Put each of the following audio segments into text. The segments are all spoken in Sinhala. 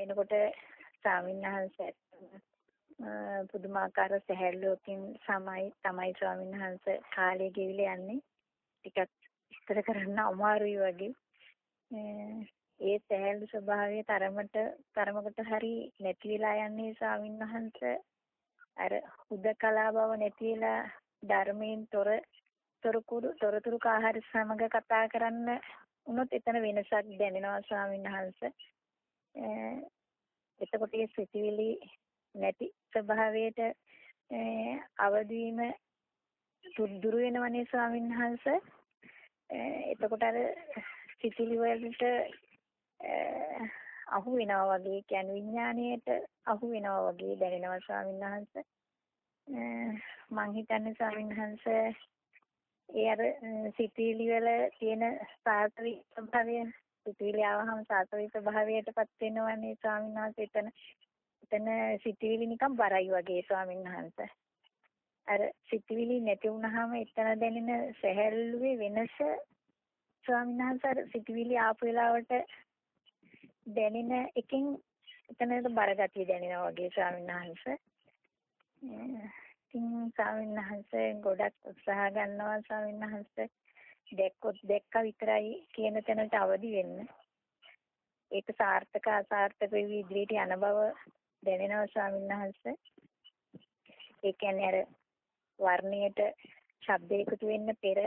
වෙනකොට ස්වාමින්වහන්සේ පුදුමාකාර සැහැල්ලුවකින් සමයි තමයි ස්වාමින්වහන්සේ කාලය ගෙවිලා යන්නේ. ටිකක් විස්තර කරන්න අමාරුයි වගේ. ඒ සැහැල්ලු ස්වභාවයේ තරමට තරමකට හරි නැති වෙලා යන්නේ ස්වාමින්වහන්සේ අර හුදකලා බව නැති වෙලා ධර්මයෙන් තොර තොරතුරු තොරතුරු කාහාර සමග කතා කරන්න උනොත් එතන වෙනසක් දැනෙනවා ස්වාමීන් වහන්සේ. එතකොට ඒ සිතිවිලි නැති ස්වභාවයට අවදි වීම දුරු වෙනවනේ ස්වාමීන් වහන්සේ. එතකොට අර සිතිවිලි වලට අහු වෙනවා වගේ කියන්නේ විඥාණයට අහු වෙනවා වගේ දැනෙනවා ස්වාමීන් වහන්සේ. මං හිතන්නේ ස්වාමීන් වහන්සේ ඒ අර සිතිවිලි වල තියෙන සාත්වි ස්වභාවය සිතිවිලි ආවහම සාත්වි ස්වභාවයටපත් වෙනවනේ ස්වාමීන් වහන්සේ. එතන එතන සිතිවිලි නිකන් බරයි වගේ ස්වාමීන් වහන්සේ. අර සිතිවිලි නැති වුනහම එතන දැනෙන සැහැල්ලුවේ වෙනස ස්වාමීන් වහන්සේ අර සිතිවිලි ආපු වෙලාවට දැනෙන එකෙන් එතනට බරගතිය දැනෙනවා වගේ ස්වාමීන් වහන්සේ. ඉතින් ස්වාමීන් වහන්සේ ගොඩක් උත්සාහ ගන්නවා ස්වාමීන් වහන්සේ. දැක්කොත් දැක්ක විතරයි කියන තැනට අවදි වෙන්න. ඒක සාර්ථක අසාර්ථක වෙවි ඉදිරියට යන බව දැනෙනවා ස්වාමීන් වහන්සේ. ඒ කියන්නේ අර වර්ණයට ශබ්ද එකතු වෙන්න පෙර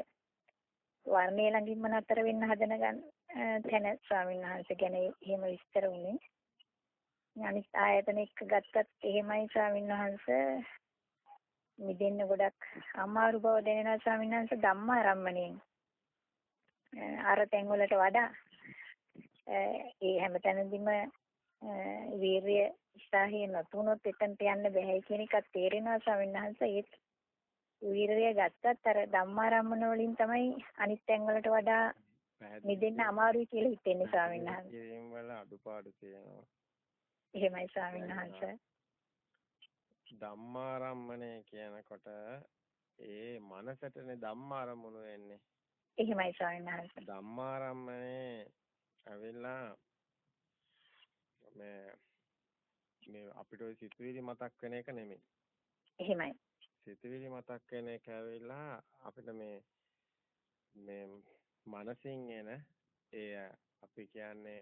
වර්ණය ළඟින්ම නතර වෙන්න හදන ගන්න තැන ස්වාමීන් වහන්සේ ගැන එහෙම විස්තර වුණේ. අනිත් ආයතන එක්ක ගත්තත් එහෙමයි ස්වාමීන් වහන්සේ මිදෙන්න ගොඩක් අමාරු බව දැනෙනවා ස්වාමීන් වහන්සේ ධම්මාරම්මණයෙන්. අර තැන් වලට වඩා ඒ හැමතැනදීම වීරිය උත්සාහය නැතුනොත් එතනට යන්න බෑ කියන එකත් තේරෙනවා ස්වාමීන් ඒත් වීරිය ගත්තත් අර ධම්මාරම්මන වලින් තමයි අනිත් තැන් වලට වඩා මිදෙන්න අමාරුයි කියලා හිතෙන්නේ ස්වාමීන් වහන්සේ. ඒ වල අඩුපාඩු තියෙනවා. එහෙමයි ස්වාමීන් වහන්සේ. ධම්මාරම්මණය කියනකොට ඒ මනසටනේ ධම්මාරමුණු වෙන්නේ. එහෙමයි ස්වාමීන් වහන්සේ. ධම්මාරම්මනේ ඇවිල්ලා මේ මේ අපිට ওই සිතුවිලි මතක් වෙන එක නෙමෙයි. එහෙමයි. සිතුවිලි මතක් වෙන එක ඇවිල්ලා අපිට මේ මේ මනසින් එන ඒ අපි කියන්නේ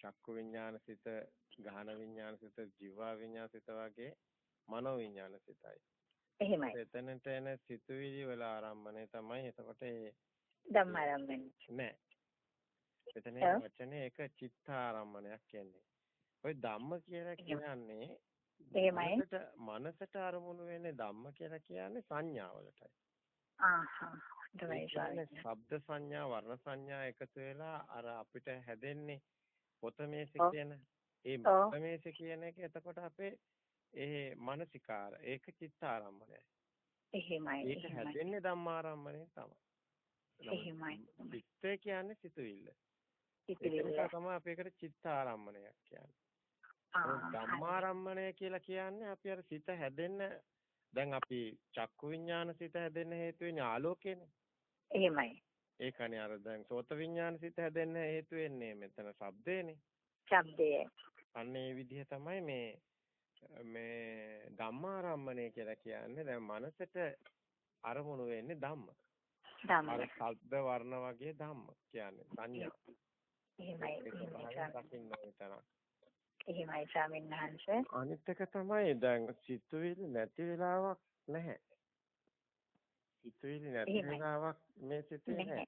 චක්කු විඥාන සිත, ගහන විඥාන සිත, ජීවා විඥාන සිත වගේ මනෝ විඥාන සිතයි. එහෙමයි. එතනට එන සිතුවිලි වල ආරම්භණය තමයි එතකොට ඒ ධම්මාරම්භණය. නෑ. එතන වචනේ ඒක චිත්තාරම්මණයක් කියන්නේ. ඔය ධම්ම කියලා කියන්නේ එහෙමයි. මනසට අරමුණු වෙන්නේ ධම්ම කියලා කියන්නේ සංඥාවලටයි. ආහා. ශබ්ද සංඥා වර්ණ සංඥා එකතු වෙලා අර අපිට හැදෙන්නේ පොතමේස කියන ඒ පොතමේස කියන එක එතකොට අපේ ඒ මානසිකාර ඒක චිත්තාරම්මණයයි. එහෙමයි. ඒක හැදෙන්නේ ධම්මාරම්මණය තමයි. එහෙමයි. චිත්තය කියන්නේ සිතුවිල්ල. සිතුවිල්ල තමයි අපේකට චිත්තාරම්මණයක් කියන්නේ. ධම්මාරම්මණය කියලා කියන්නේ අපි අර සිත හැදෙන්න දැන් අපි චක්කු විඥාන සිත හැදෙන්න හේතු වෙන්නේ ආලෝකයනේ. එහෙමයි. ඒකනේ අර දැන් සෝත විඥාන සිත හැදෙන්න හේතු වෙන්නේ මෙතන ශබ්දේනේ. ශබ්දය. අන්න ඒ විදිහ තමයි මේ මේ ධම්මාරම්මණය කියලා කියන්නේ දැන් මනසට අරමුණු වෙන්නේ ධම්ම. ධම්ම. අර ශබ්ද වර්ණ වගේ ධම්ම කියන්නේ සංඥා. එහෙමයි. එහෙමයි ස්වාමීන් වහන්සේ. අනිත් එක තමයි දැන් සිතුවිලි නැති වෙලාවක් නැහැ. සිතුවිලි නැති වෙලාවක් මේ සිතේ නැහැ.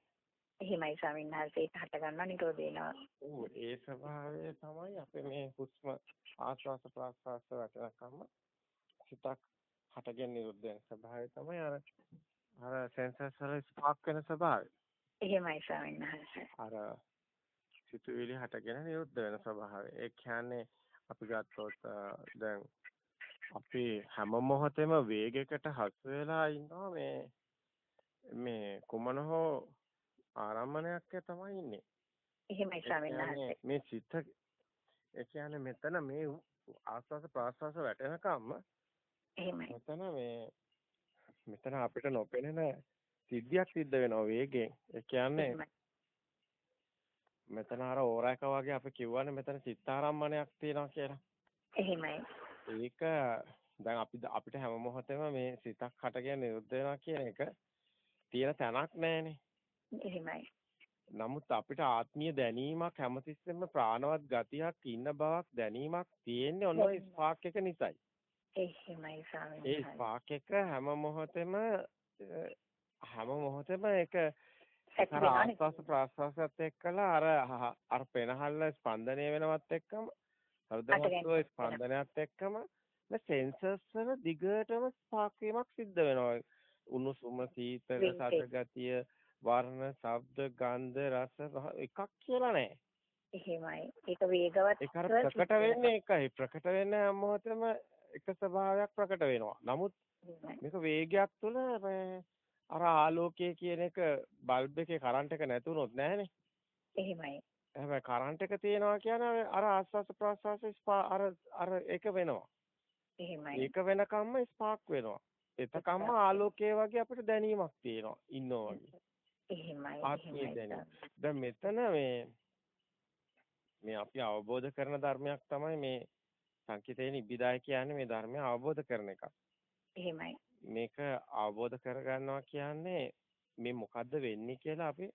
එහෙමයි ස්වාමීන් වහන්සේ ඒක හට ගන්නවා නිරෝධ වෙනවා. ඔව් ඒ ස්වභාවය තමයි අපේ මේ හුස්ම ආශ්වාස ප්‍රාශ්වාස වටනකම සිතක් හටගෙන නිරුද්ධ වෙන ස්වභාවය තමයි අර අර සෙන්සර්ස් වල ස්පාර්ක් වෙන ස්වභාවය. එහෙමයි ස්වාමීන් වහන්සේ. අර සිතුවිලි හටගෙන නිරුද්ධ වෙන ස්වභාවය. ඒ කියන්නේ අපි ගත්තොත් දැන් අපි හැම මොහොතෙම වේගයකට හසු වෙලා ඉන්නවා මේ මේ කුමන හෝ ආරම්මණයක් තමයි ඉන්නේ. එහෙමයි ස්වාමීන්. මේ සිත ඒ කියන්නේ මෙතන මේ ආස්වාස ප්‍රාස්වාස වැටෙනකම්ම එහෙමයි. මෙතන මේ මෙතන අපිට නොපෙනෙන සිද්ධියක් සිද්ධ වෙනවා වේගෙන්. ඒ කියන්නේ මෙතන අර ඕරායක වගේ අපි කියවනේ මෙතන චිත්තාරම්මණයක් තියෙනවා කියලා. එහෙමයි. ඒක දැන් අපි අපිට හැම මොහොතෙම මේ සිතක් හටගෙන නිරුද්ධ වෙනවා කියන එක තියෙන තැනක් නැහැනේ. එහෙමයි. නමුත් අපිට ආත්මීය දැනීමක් හැමතිස්සෙම ප්‍රාණවත් ගතියක් ඉන්න බවක් දැනීමක් තියෙන්නේ ඔන්න ස්පාක් එක නිසායි. එහෙමයි ස්වාමීන් ඒ ස්පාක් එක හැම මොහොතෙම හැම මොහොතෙම ඒක අර ආස්වාස ප්‍රාස්වාසයත් එක්කලා අර අර පෙනහල්ල ස්පන්දනය වෙනවත් එක්කම හෘදවස්තුවේ ස්පන්දනයත් එක්කම මේ සෙන්සර්ස් වල දිගටම ස්පාක් වීමක් සිද්ධ වෙනවා. උණුසුම සීතල සද ගතිය වර්ණ, ශබ්ද, ගන්ධ, රස එකක් කියලා නැහැ. එහෙමයි. ඒක වේගවත් ඒක ප්‍රකට වෙන්නේ එකයි. ප්‍රකට හැම මොහොතෙම එක ස්වභාවයක් ප්‍රකට වෙනවා. නමුත් මේක වේගයක් තුළ අර ආලෝකය කියන එක බල්බ් එකේ කරන්ට් එක නැතුනොත් නැහනේ. එහෙමයි. හැබැයි කරන්ට් එක තියෙනවා කියන්නේ අර ආස්වාස ප්‍රාස්වාස අර අර ඒක වෙනවා. එහෙමයි. ඒක වෙනකම්ම ස්පාක් වෙනවා. එතකම්ම ආලෝකයේ වගේ අපිට දැනීමක් තියෙනවා. ඉන්නවා වගේ. එහෙමයි. ආත්මීය දැනීම. දැන් මෙතන මේ මේ අපි අවබෝධ කරන ධර්මයක් තමයි මේ සංකිතේ නිබ්බිදාය කියන්නේ මේ ධර්මය අවබෝධ කරන එක. එහෙමයි. මේක අවබෝධ කරගන්නවා කියන්නේ මේ මොකද්ද වෙන්නේ කියලා අපි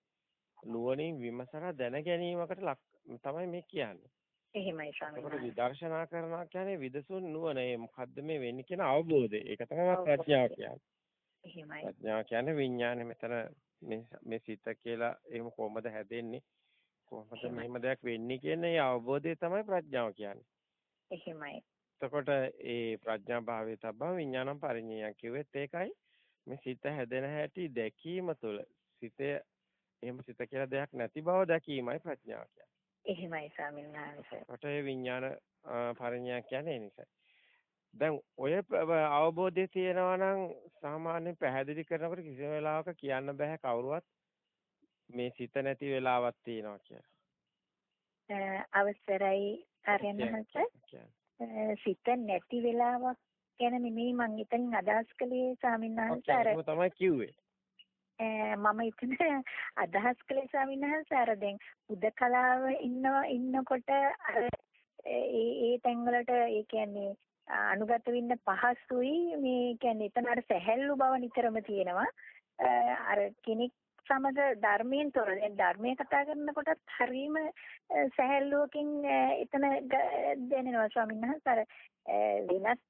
නුවණින් විමසලා දැන ගැනීමකට තමයි මේ කියන්නේ. එහෙමයි ස්වාමීනි. විදර්ශනා කරනවා කියන්නේ විදසුන් නුවණ ඒ මොකද්ද මේ වෙන්නේ කියන අවබෝධය. ඒක තමයි ප්‍රඥාව කියන්නේ. එහෙමයි. ප්‍රඥාව කියන්නේ විඥානේ මෙතන මේ මේ සිත කියලා එහෙම කොහොමද හැදෙන්නේ? කොහොමද මෙහෙම දෙයක් වෙන්නේ කියන ඒ අවබෝධය තමයි ප්‍රඥාව කියන්නේ. එහෙමයි. එතකොට ඒ ප්‍රඥා භාවයේ තබා විඥානම් පරිඤ්ඤය කිව්වෙත් ඒකයි මේ සිත හැදෙන හැටි දැකීම තුළ සිතේ එහෙම සිත කියලා දෙයක් නැති බව දැකීමයි ප්‍රඥාව කියන්නේ. එහෙමයි ස්වාමීන් වහන්සේ. කොට ඒ විඥාන පරිඤ්ඤය කියන්නේ ඒ නිසා. දැන් ඔය අවබෝධය තියෙනවා නම් සාමාන්‍යයෙන් පැහැදිලි කරනකොට කිසිම වෙලාවක කියන්න බෑ කවුරුවත් මේ සිත නැති වෙලාවක් තියෙනවා කියලා. අවසරයි ආර්යනහස සිත නැති වෙලාවක් ගැන නෙමෙයි මම එතනින් අදහස් කළේ ස්වාමීන් වහන්සේ අර තමයි කිව්වේ. මම එතන අදහස් කළේ ස්වාමීන් වහන්සේ අර දැන් උදකලාව ඉන්නවා ඉන්නකොට අර ඒ ඒ තැන්වලට ඒ කියන්නේ අනුගත වෙන්න පහසුයි. මේ කියන්නේ එතන අර සැහැල්ලු බව නිතරම තියෙනවා. අර කෙනෙක් සමග ධර්මයෙන් තොර දැන් ධර්මයේ කතා කරනකොටත් හරීම සැහැල්ලුවකින් එතන දැනෙනවා ස්වාමීන් වහන්සේ. අර වෙනස්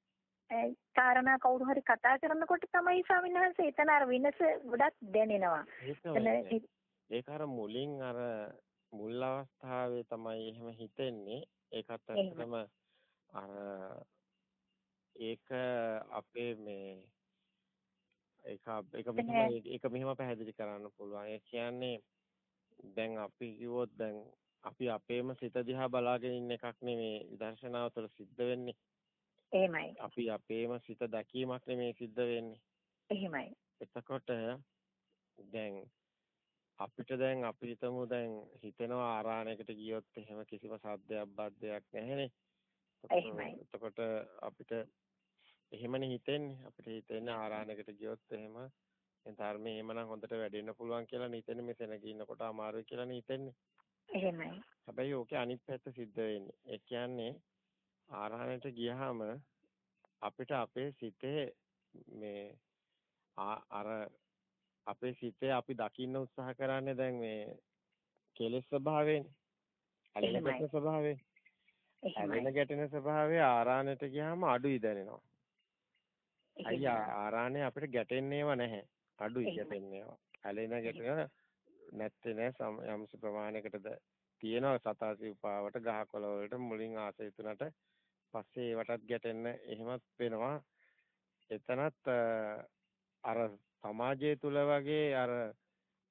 කාරණා කවුරු හරි කතා කරනකොට තමයි ස්වාමීන් වහන්සේ එතන අර වෙනස ගොඩක් දැනෙනවා. ඒක අර මුලින් අර මුල් අවස්ථාවේ තමයි එහෙම හිතෙන්නේ. ඒකත් ඇත්තටම අර ඒක අපේ මේ ඒක ඒක මෙහෙම ඒක මෙහෙම පැහැදිලි කරන්න පුළුවන්. ඒ කියන්නේ දැන් අපි කිව්වොත් දැන් අපි අපේම සිත දිහා බලාගෙන ඉන්න එකක් නෙමේ විදර්ශනාව තුළ සිද්ධ වෙන්නේ. එහෙමයි. අපි අපේම සිත දැකීමක් නෙමේ සිද්ධ වෙන්නේ. එහෙමයි. එතකොට දැන් අපිට දැන් අපි හිතමු දැන් හිතෙනවා ආරාණයකට ගියොත් එහෙම කිසිම සද්දයක් බද්දයක් නැහැනේ. එහෙමයි. එතකොට අපිට එහෙමනේ හිතෙන්නේ. අපිට හිතෙන්නේ ආරාණයකට ගියොත් එහෙම ධර්මයේ එහෙමනම් හොඳට වැඩෙන්න පුළුවන් කියලා නිතෙන්නේ මේ සෙනග ඉන්නකොට අමාරුයි කියලා හිතෙන්නේ. එහෙමයි. හැබැයි ඕකේ අනිත් පැත්ත සිද්ධ වෙන්නේ. ඒ කියන්නේ ආරාණයට ගියාම අපිට අපේ සිතේ මේ අර අපේ සිතේ අපි දකින්න උත්සාහ කරන්නේ දැන් මේ කෙලෙස් ස්වභාවයෙන් ඇලෙන ගැටෙන ස්වභාවයෙන් ඇලෙන ගැටෙන ස්වභාවය ආරාණයට ගියාම අඩුයි දැනෙනවා අයියා ආරාණේ අපිට ගැටෙන්නේව නැහැ. අඩුයි ගැටෙන්නේව. ඇලෙන ගැටෙන නැත්තේ නෑ යම්ස ප්‍රමාණයකටද තියෙනවා සතාසි උපාවට ගහකොළ වලට මුලින් ආසය තුනට පස්සේ ඒවටත් ගැටෙන්න එහෙමත් වෙනවා. එතනත් අර සමාජය තුල වගේ අර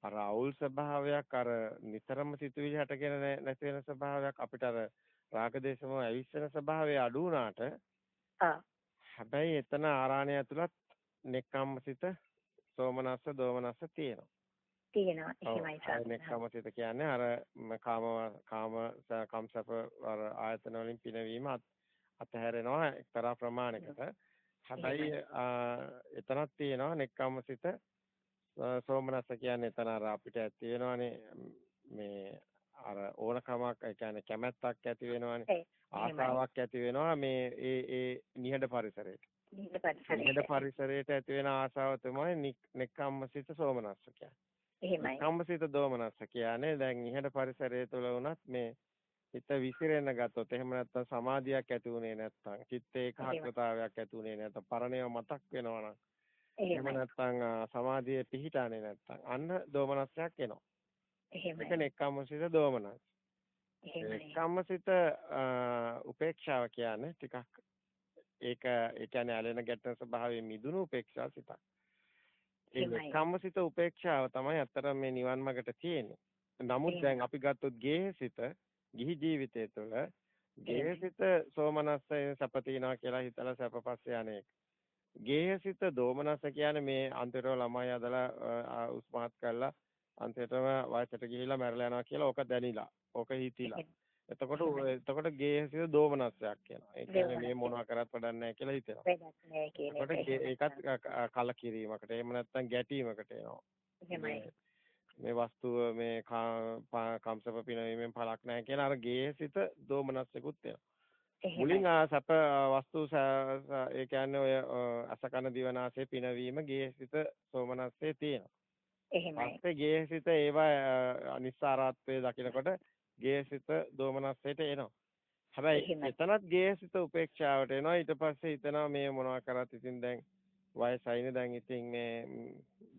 අර අවුල් ස්වභාවයක් අර නිතරම සිතුවිලි හටගෙන නැති වෙන ස්වභාවයක් අපිට අර රාගදේශම ඇවිස්සෙන ස්වභාවය අඩු වුණාට හැබැයි එතන ආරාණ්‍ය ඇතුළත් නෙක්ඛම්මසිත සෝමනස්ස දෝමනස්ස තියෙනවා. තියෙනවා. එහෙමයි සර්. නෙක්ඛම්මසිත කියන්නේ අර කාම කාම කම්සප අර ආයතන වලින් පිනවීම අතහැරෙනවා එක්තරා ප්‍රමාණයකට. හැබැයි එතනක් තියෙනවා නෙක්ඛම්මසිත සෝමනස්ස කියන්නේ එතන අර අපිට තියෙනවානේ මේ අර ඕනකමක් ඒ කියන්නේ කැමැත්තක් ඇති වෙනවනේ. ආසාවක් ඇති වෙනවා මේ ඒ ඒ නිහඬ පරිසරයට. නිහඬ පරිසරයට ඇති වෙන ආසාව තමයි නෙක්ඛම්මසිත සෝමනස්ස කියන්නේ. එහෙමයි. නෙක්ඛම්මසිත දෝමනස්ස කියන්නේ දැන් නිහඬ පරිසරය තුළ වුණත් මේ හිත විසිරෙන්න ගත්තොත් එහෙම නැත්නම් සමාධියක් ඇති වුණේ නැත්නම් චිත්ත ඒකාග්‍රතාවයක් ඇති වුණේ නැත්නම් පරණේව මතක් වෙනවා නම් එහෙම නැත්නම් සමාධියේ පිහිටානේ නැත්නම් අන්න දෝමනස්සයක් එනවා. එහෙමයි. ඒක නෙක්ඛම්මසිත දෝමනස්ස. කම්මසිත උපේක්ෂාව කියන්නේ ටිකක් ඒක ඒ කියන්නේ ඇලෙන ගැටෙන ස්වභාවයෙන් මිදුණු උපේක්ෂා සිතක්. ඒ කම්මසිත උපේක්ෂාව තමයි අතර මේ නිවන් මාර්ගට තියෙන්නේ. නමුත් දැන් අපි ගත්තොත් ගේහසිත ගිහි ජීවිතය තුළ ගේහසිත සෝමනස්සයෙන් සපතිනවා කියලා හිතලා සැපපස්සේ යන්නේ. ගේහසිත දෝමනස්ස කියන්නේ මේ අන්තිරව ළමයි අදලා උස්මහත් කරලා අන්තිමටම වයසට ගිහිලා මැරලා යනවා කියලා ඕක දැනිලා. ඕක හිතිලා. එතකොට එතකොට ගේහසිත දෝමනස්සයක් කියනවා. ඒ කියන්නේ මේ මොනවා කරත් වැඩක් නැහැ කියලා හිතෙනවා. වැඩක් නැහැ කියන එක. ඒකත් කලකිරීමකට එහෙම නැත්නම් ගැටීමකට එනවා. මේ වස්තුව මේ කම්සප පිනවීමෙන් පළක් නැහැ කියන අර ගේහසිත දෝමනස්සෙකුත් එනවා. මුලින් සැප වස්තු ඒ කියන්නේ ඔය අසකන දිවනාසේ පිනවීම ගේහසිත සෝමනස්සේ තියෙනවා. එහෙමයි. පස්සේ ගේහසිත ඒවා අනිස්සාරත්වයේ දකිනකොට ගේහසිත දෝමනස්සයට එනවා. හැබැයි එතනත් ගේහසිත උපේක්ෂාවට එනවා. ඊට පස්සේ හිතනවා මේ මොනවා කරත් ඉතින් දැන් වයසයිනේ දැන් ඉතින් මේ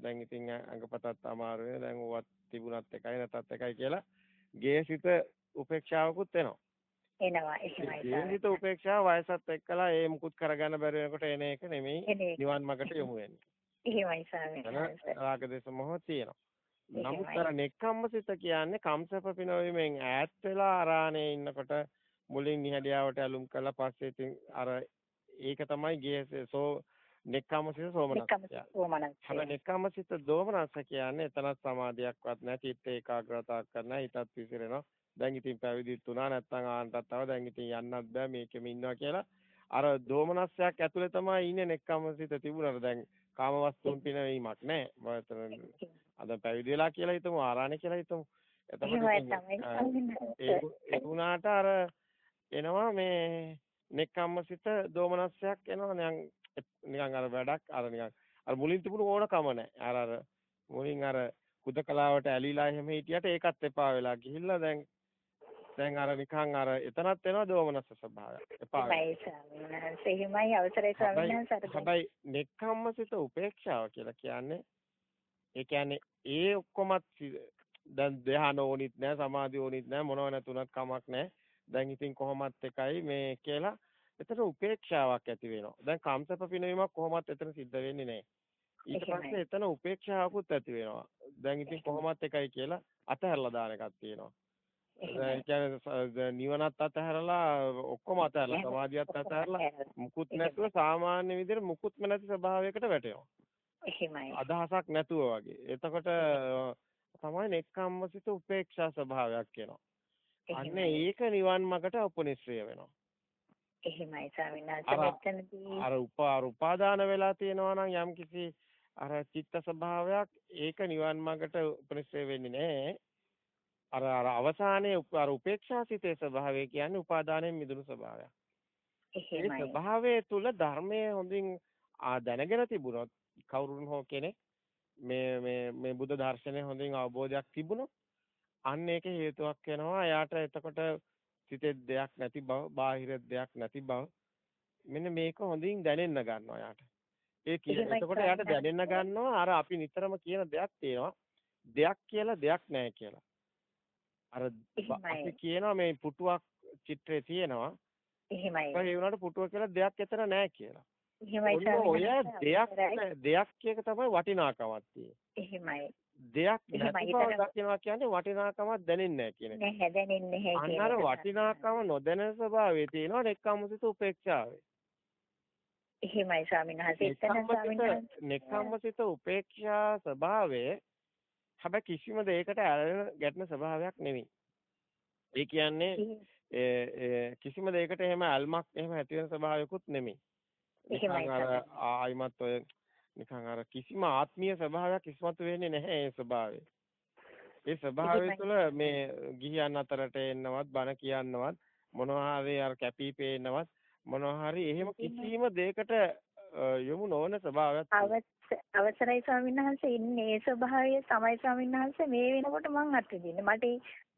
දැන් ඉතින් අඟපතත් අමාරුයි. දැන් ඌවත් තිබුණත් එකයි නැතත් එකයි කියලා ගේහසිත උපේක්ෂාවකුත් එනවා. එනවා එහෙමයි. ගේහසිත උපේක්ෂාව වයසත් එක්කලා ඒ මුකුත් කරගන්න බැරි වෙනකොට එන එක නෙමෙයි නිවන් මාර්ගට යොමු වෙන්නේ. එහෙමයි ස්වාමීනි. රාග දේශ මොහ තියෙනවා. නමුත් අර නෙක්ඛම්මසිත කියන්නේ කම්සප පිනවීමෙන් ඈත් වෙලා ආරාණේ ඉන්නකොට මුලින් නිහඬියාවට ඇලුම් කළා. පස්සේ ඉතින් අර ඒක තමයි ගේසෝ නෙක්ඛම්මසිත සෝමනස්ස. හැබැයි නෙක්ඛම්මසිත දෝමනස්ස කියන්නේ එතනත් සමාධියක්වත් නැහැ. චිත්ත ඒකාග්‍රතාවක් කරන්න හිතත් විසිරෙනවා. දැන් ඉතින් පැවිදිත් වුණා නැත්නම් ආන්ටත් තව දැන් ඉතින් යන්නත් බෑ. මේකෙම ඉන්නවා කියලා. අර දෝමනස්සයක් ඇතුලේ තමයි ඉන්නේ නෙක්ඛම්මසිත තිබුණාට දැන් කාමවස්තුන් පිනවීමක් නැහැ. අද පැවිදි වෙලා කියලා හිතමු ආරාණ්‍ය කියලා හිතමු. ඒ වුණාට අර එනවා මේ නෙක්ඛම්මසිත දෝමනස්සයක් එනවා නිකන් නිකන් අර වැඩක් අර නිකන් අර මුලින් තිබුණු ඕනකම නැහැ. අර අර මුලින් අර කුදකලාවට ඇලිලා එහෙම හිටියට ඒකත් එපා වෙලා ගිහිල්ලා දැන් දැන් අර නිකන් අර එතනත් එනවා දෝමනස්ස ස්වභාවය. එපා. එහෙමයි අවසරයි ස්වාමීන් වහන්සේ. හැබැයි නෙක්ඛම්මසිත උපේක්ෂාව කියලා කියන්නේ ඒ කියන්නේ ඒ ඔක්කොමත් දැන් ධ්‍යාන ඕනිත් නැහැ සමාධිය ඕනිත් නැහැ මොනව නැතුණත් කමක් නැහැ. දැන් ඉතින් කොහොමත් එකයි මේ කියලා එතන උපේක්ෂාවක් ඇති වෙනවා. දැන් කාමසප පිනවීමක් කොහොමත් එතන සිද්ධ වෙන්නේ නැහැ. ඊට පස්සේ එතන උපේක්ෂාවකුත් ඇති වෙනවා. දැන් ඉතින් කොහොමත් එකයි කියලා අතහැරලා දාන එකක් තියෙනවා. ඒ කියන්නේ නිවනත් අතහැරලා ඔක්කොම අතහැරලා සමාධියත් අතහැරලා මුකුත් නැතුව සාමාන්‍ය විදිහට මුකුත්ම නැති ස්වභාවයකට වැටෙනවා. එහෙමයි. අදහසක් නැතුව වගේ. එතකොට තමයි නෙක්ඛම්මසිත උපේක්ෂා ස්වභාවයක් කියනවා. අන්න ඒක නිවන් මාර්ගට උපනිශ්‍රය වෙනවා. එහෙමයි ස්වාමීන් වහන්සේ මෙතනදී අර උපාදාන වෙලා තියෙනවා නම් යම්කිසි අර චිත්ත ස්වභාවයක් ඒක නිවන් මාර්ගට උපනිශ්‍රය වෙන්නේ නැහැ. අර අර අවසානයේ අර උපේක්ෂා සිතේ ස්වභාවය කියන්නේ උපාදානයෙන් මිදුණු ස්වභාවයක්. ඒ ස්වභාවය තුල ධර්මයේ හොඳින් දැනගෙන තිබුණොත් කවුරුන් හෝ කෙනෙක් මේ මේ මේ බුද්ධ දර්ශනය හොඳින් අවබෝධයක් තිබුණොත් අන්න ඒක හේතුවක් වෙනවා. එයාට එතකොට සිතේ දෙයක් නැති බව බාහිර දෙයක් නැති බව මෙන්න මේක හොඳින් දැනෙන්න ගන්නවා එයාට. ඒ කියන එතකොට එයාට දැනෙන්න ගන්නවා අර අපි නිතරම කියන දෙයක් තියෙනවා. දෙයක් කියලා දෙයක් නැහැ කියලා. අර අපි කියනවා මේ පුටුවක් චිත්‍රයේ තියෙනවා. එහෙමයි. ඒ වුණාට පුටුව කියලා දෙයක් එතන නැහැ කියලා ඔය දෙයක් දෙයක් එක තමයි වටිනාකමක් එහෙමයි. දෙයක් නැති බව දකිනවා කියන්නේ වටිනාකමක් දැනෙන්නේ නැහැ කියන එක. නැහැ දැනෙන්නේ නැහැ කියන එක. වටිනාකම නොදැනෙන ස්වභාවය තියෙනවා නෙක්ඛම්මසිත උපේක්ෂාවේ. එහෙමයි ස්වාමීන් වහන්සේ. එතන ස්වාමීන් වහන්සේ නෙක්ඛම්මසිත උපේක්ෂා ස්වභාවයේ හැබැයි කිසිම දෙයකට ඇලෙන ගැටෙන ස්වභාවයක් නෙමෙයි. ඒ කියන්නේ කිසිම දෙයකට එහෙම අල්මක් එහෙම ඇති වෙන ස්වභාවයකුත් නෙමෙයි. අර ආයිමත් ඔය නිකන් අර කිසිම ආත්මීය ස්වභාවයක් ඉස්මතු වෙන්නේ නැහැ ඒ ස්වභාවය. ඒ ස්වභාවය තුළ මේ ගිහියන් අතරට එන්නවත් බණ කියන්නවත් මොනවා හරි අර කැපී පේන්නවත් මොනවා හරි එහෙම කිසිම දෙයකට යොමු නොවන ස්වභාවයක් අවසරයි ස්වාමීන් වහන්සේ. ඉන්නේ ඒ ස්වභාවය තමයි ස්වාමීන් වහන්සේ. මේ වෙනකොට මං අත්විඳින්නේ. මට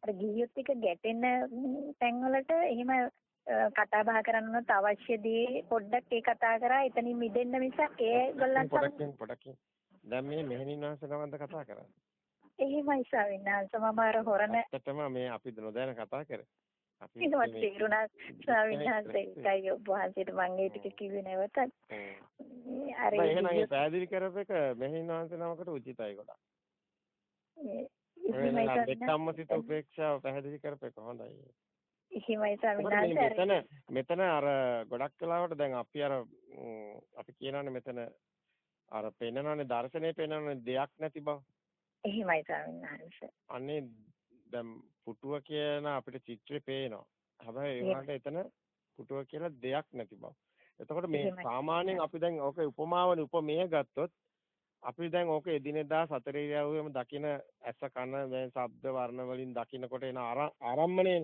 අර ගිහියොත් එක ගැටෙන තැන්වලට එහෙම කතා බහ කරන්නත් අවශ්‍ය දේ පොඩ්ඩක් ඒ කතා කරා එතනින් මිදෙන්න මිසක් ඒ ගොල්ලන්ට පොඩ්ඩක් පොඩ්ඩක් දැන් මේ මෙහෙණින් වහන්සේ ගමන්ද කතා කරන්නේ. එහෙමයි ස්වාමීන් වහන්සේ මම අර හොරන ඇත්තටම මේ අපි නොදැන කතා කරේ. අපි ඉන්නවත් තේරුණා ස්වාමීන් වහන්සේ ඒකයි ඔබ වහන්සේට මම ඒ ටික කිව්වේ නැවතත්. අර එහෙනම් ඒ පැහැදිලි කරපේක වහන්සේ නමකට උචිතයි ගොඩක්. ඒ දෙකම්ම සිත උපේක්ෂාව පැහැදිලි කරපේක හොඳයි. එහෙමයි ස්වාමීන් මෙතන මෙතන අර ගොඩක් වෙලාවට දැන් අපි අර අපි කියනවානේ මෙතන අර පෙන්නනවානේ දර්ශනේ පෙන්නනවානේ දෙයක් නැති බව. එහෙමයි ස්වාමීන්. අනේ දැන් පුටුව කියන අපිට චිත්‍රේ පේනවා. හැබැයි ඒකට එතන පුටුව කියලා දෙයක් නැති බව. එතකොට මේ සාමාන්‍යයෙන් අපි දැන් ඕක උපමාවනේ උපමේය ගත්තොත් අපි දැන් ඕක එදිනෙදා සතර ඉරියව්වෙම දකින ඇස කන මේ ශබ්ද වර්ණ වලින් දකිනකොට එන ආරම්මණය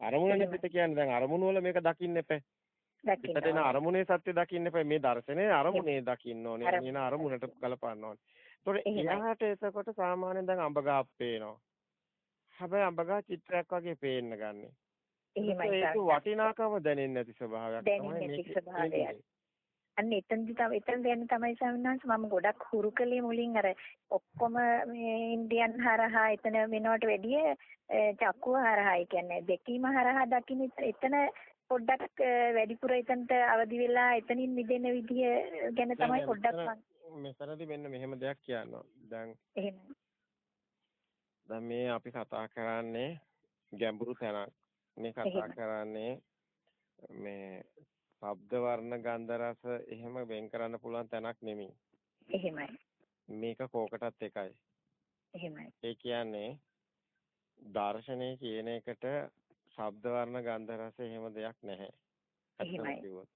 අරමුණනේ පිට කියන්නේ දැන් අරමුණු වල මේක දකින්න එපා. පිටට එන අරමුණේ සත්‍ය දකින්න එපා. මේ දර්ශනේ අරමුණේ දකින්න ඕනේ. එන අරමුණට ගලපන්න ඕනේ. ඒතකොට එයාට එතකොට සාමාන්‍යයෙන් දැන් අඹගා පේනවා. හැබැයි අඹගා චිත්‍රයක් වගේ පේන්න ගන්නෙ. එහෙමයි ඒක වටිනාකම දැනෙන්නේ නැති ස්වභාවයක් තමයි මේක. අන්න එතනදි තමයි එතන දැන් තමයි ස්වාමීන් මම ගොඩක් හුරු කළේ මුලින් අර ඔක්කොම මේ ඉන්දියන් හරහා එතන වෙනවට වැඩිය චක්කුව හරහා කියන්නේ දෙකීම හරහා දකින්න එතන පොඩ්ඩක් වැඩිපුර එතනට අවදි වෙලා එතනින් මිදෙන විදිය ගැන තමයි පොඩ්ඩක් මම මෙතනදී මෙන්න මෙහෙම දෙයක් කියනවා. දැන් එහෙම. දැන් මේ අපි කතා කරන්නේ ගැඹුරු තැනක්. මේ කතා කරන්නේ මේ ශබ්ද වර්ණ ගන්ධ රස එහෙම වෙන් කරන්න පුළුවන් තැනක් නෙමෙයි. එහෙමයි. මේක කෝකටත් එකයි. එහෙමයි. ඒ කියන්නේ දර්ශනය කියන එකට ශබ්ද වර්ණ ගන්ධ රස එහෙම දෙයක් නැහැ. ඇත්තම කිව්වොත්.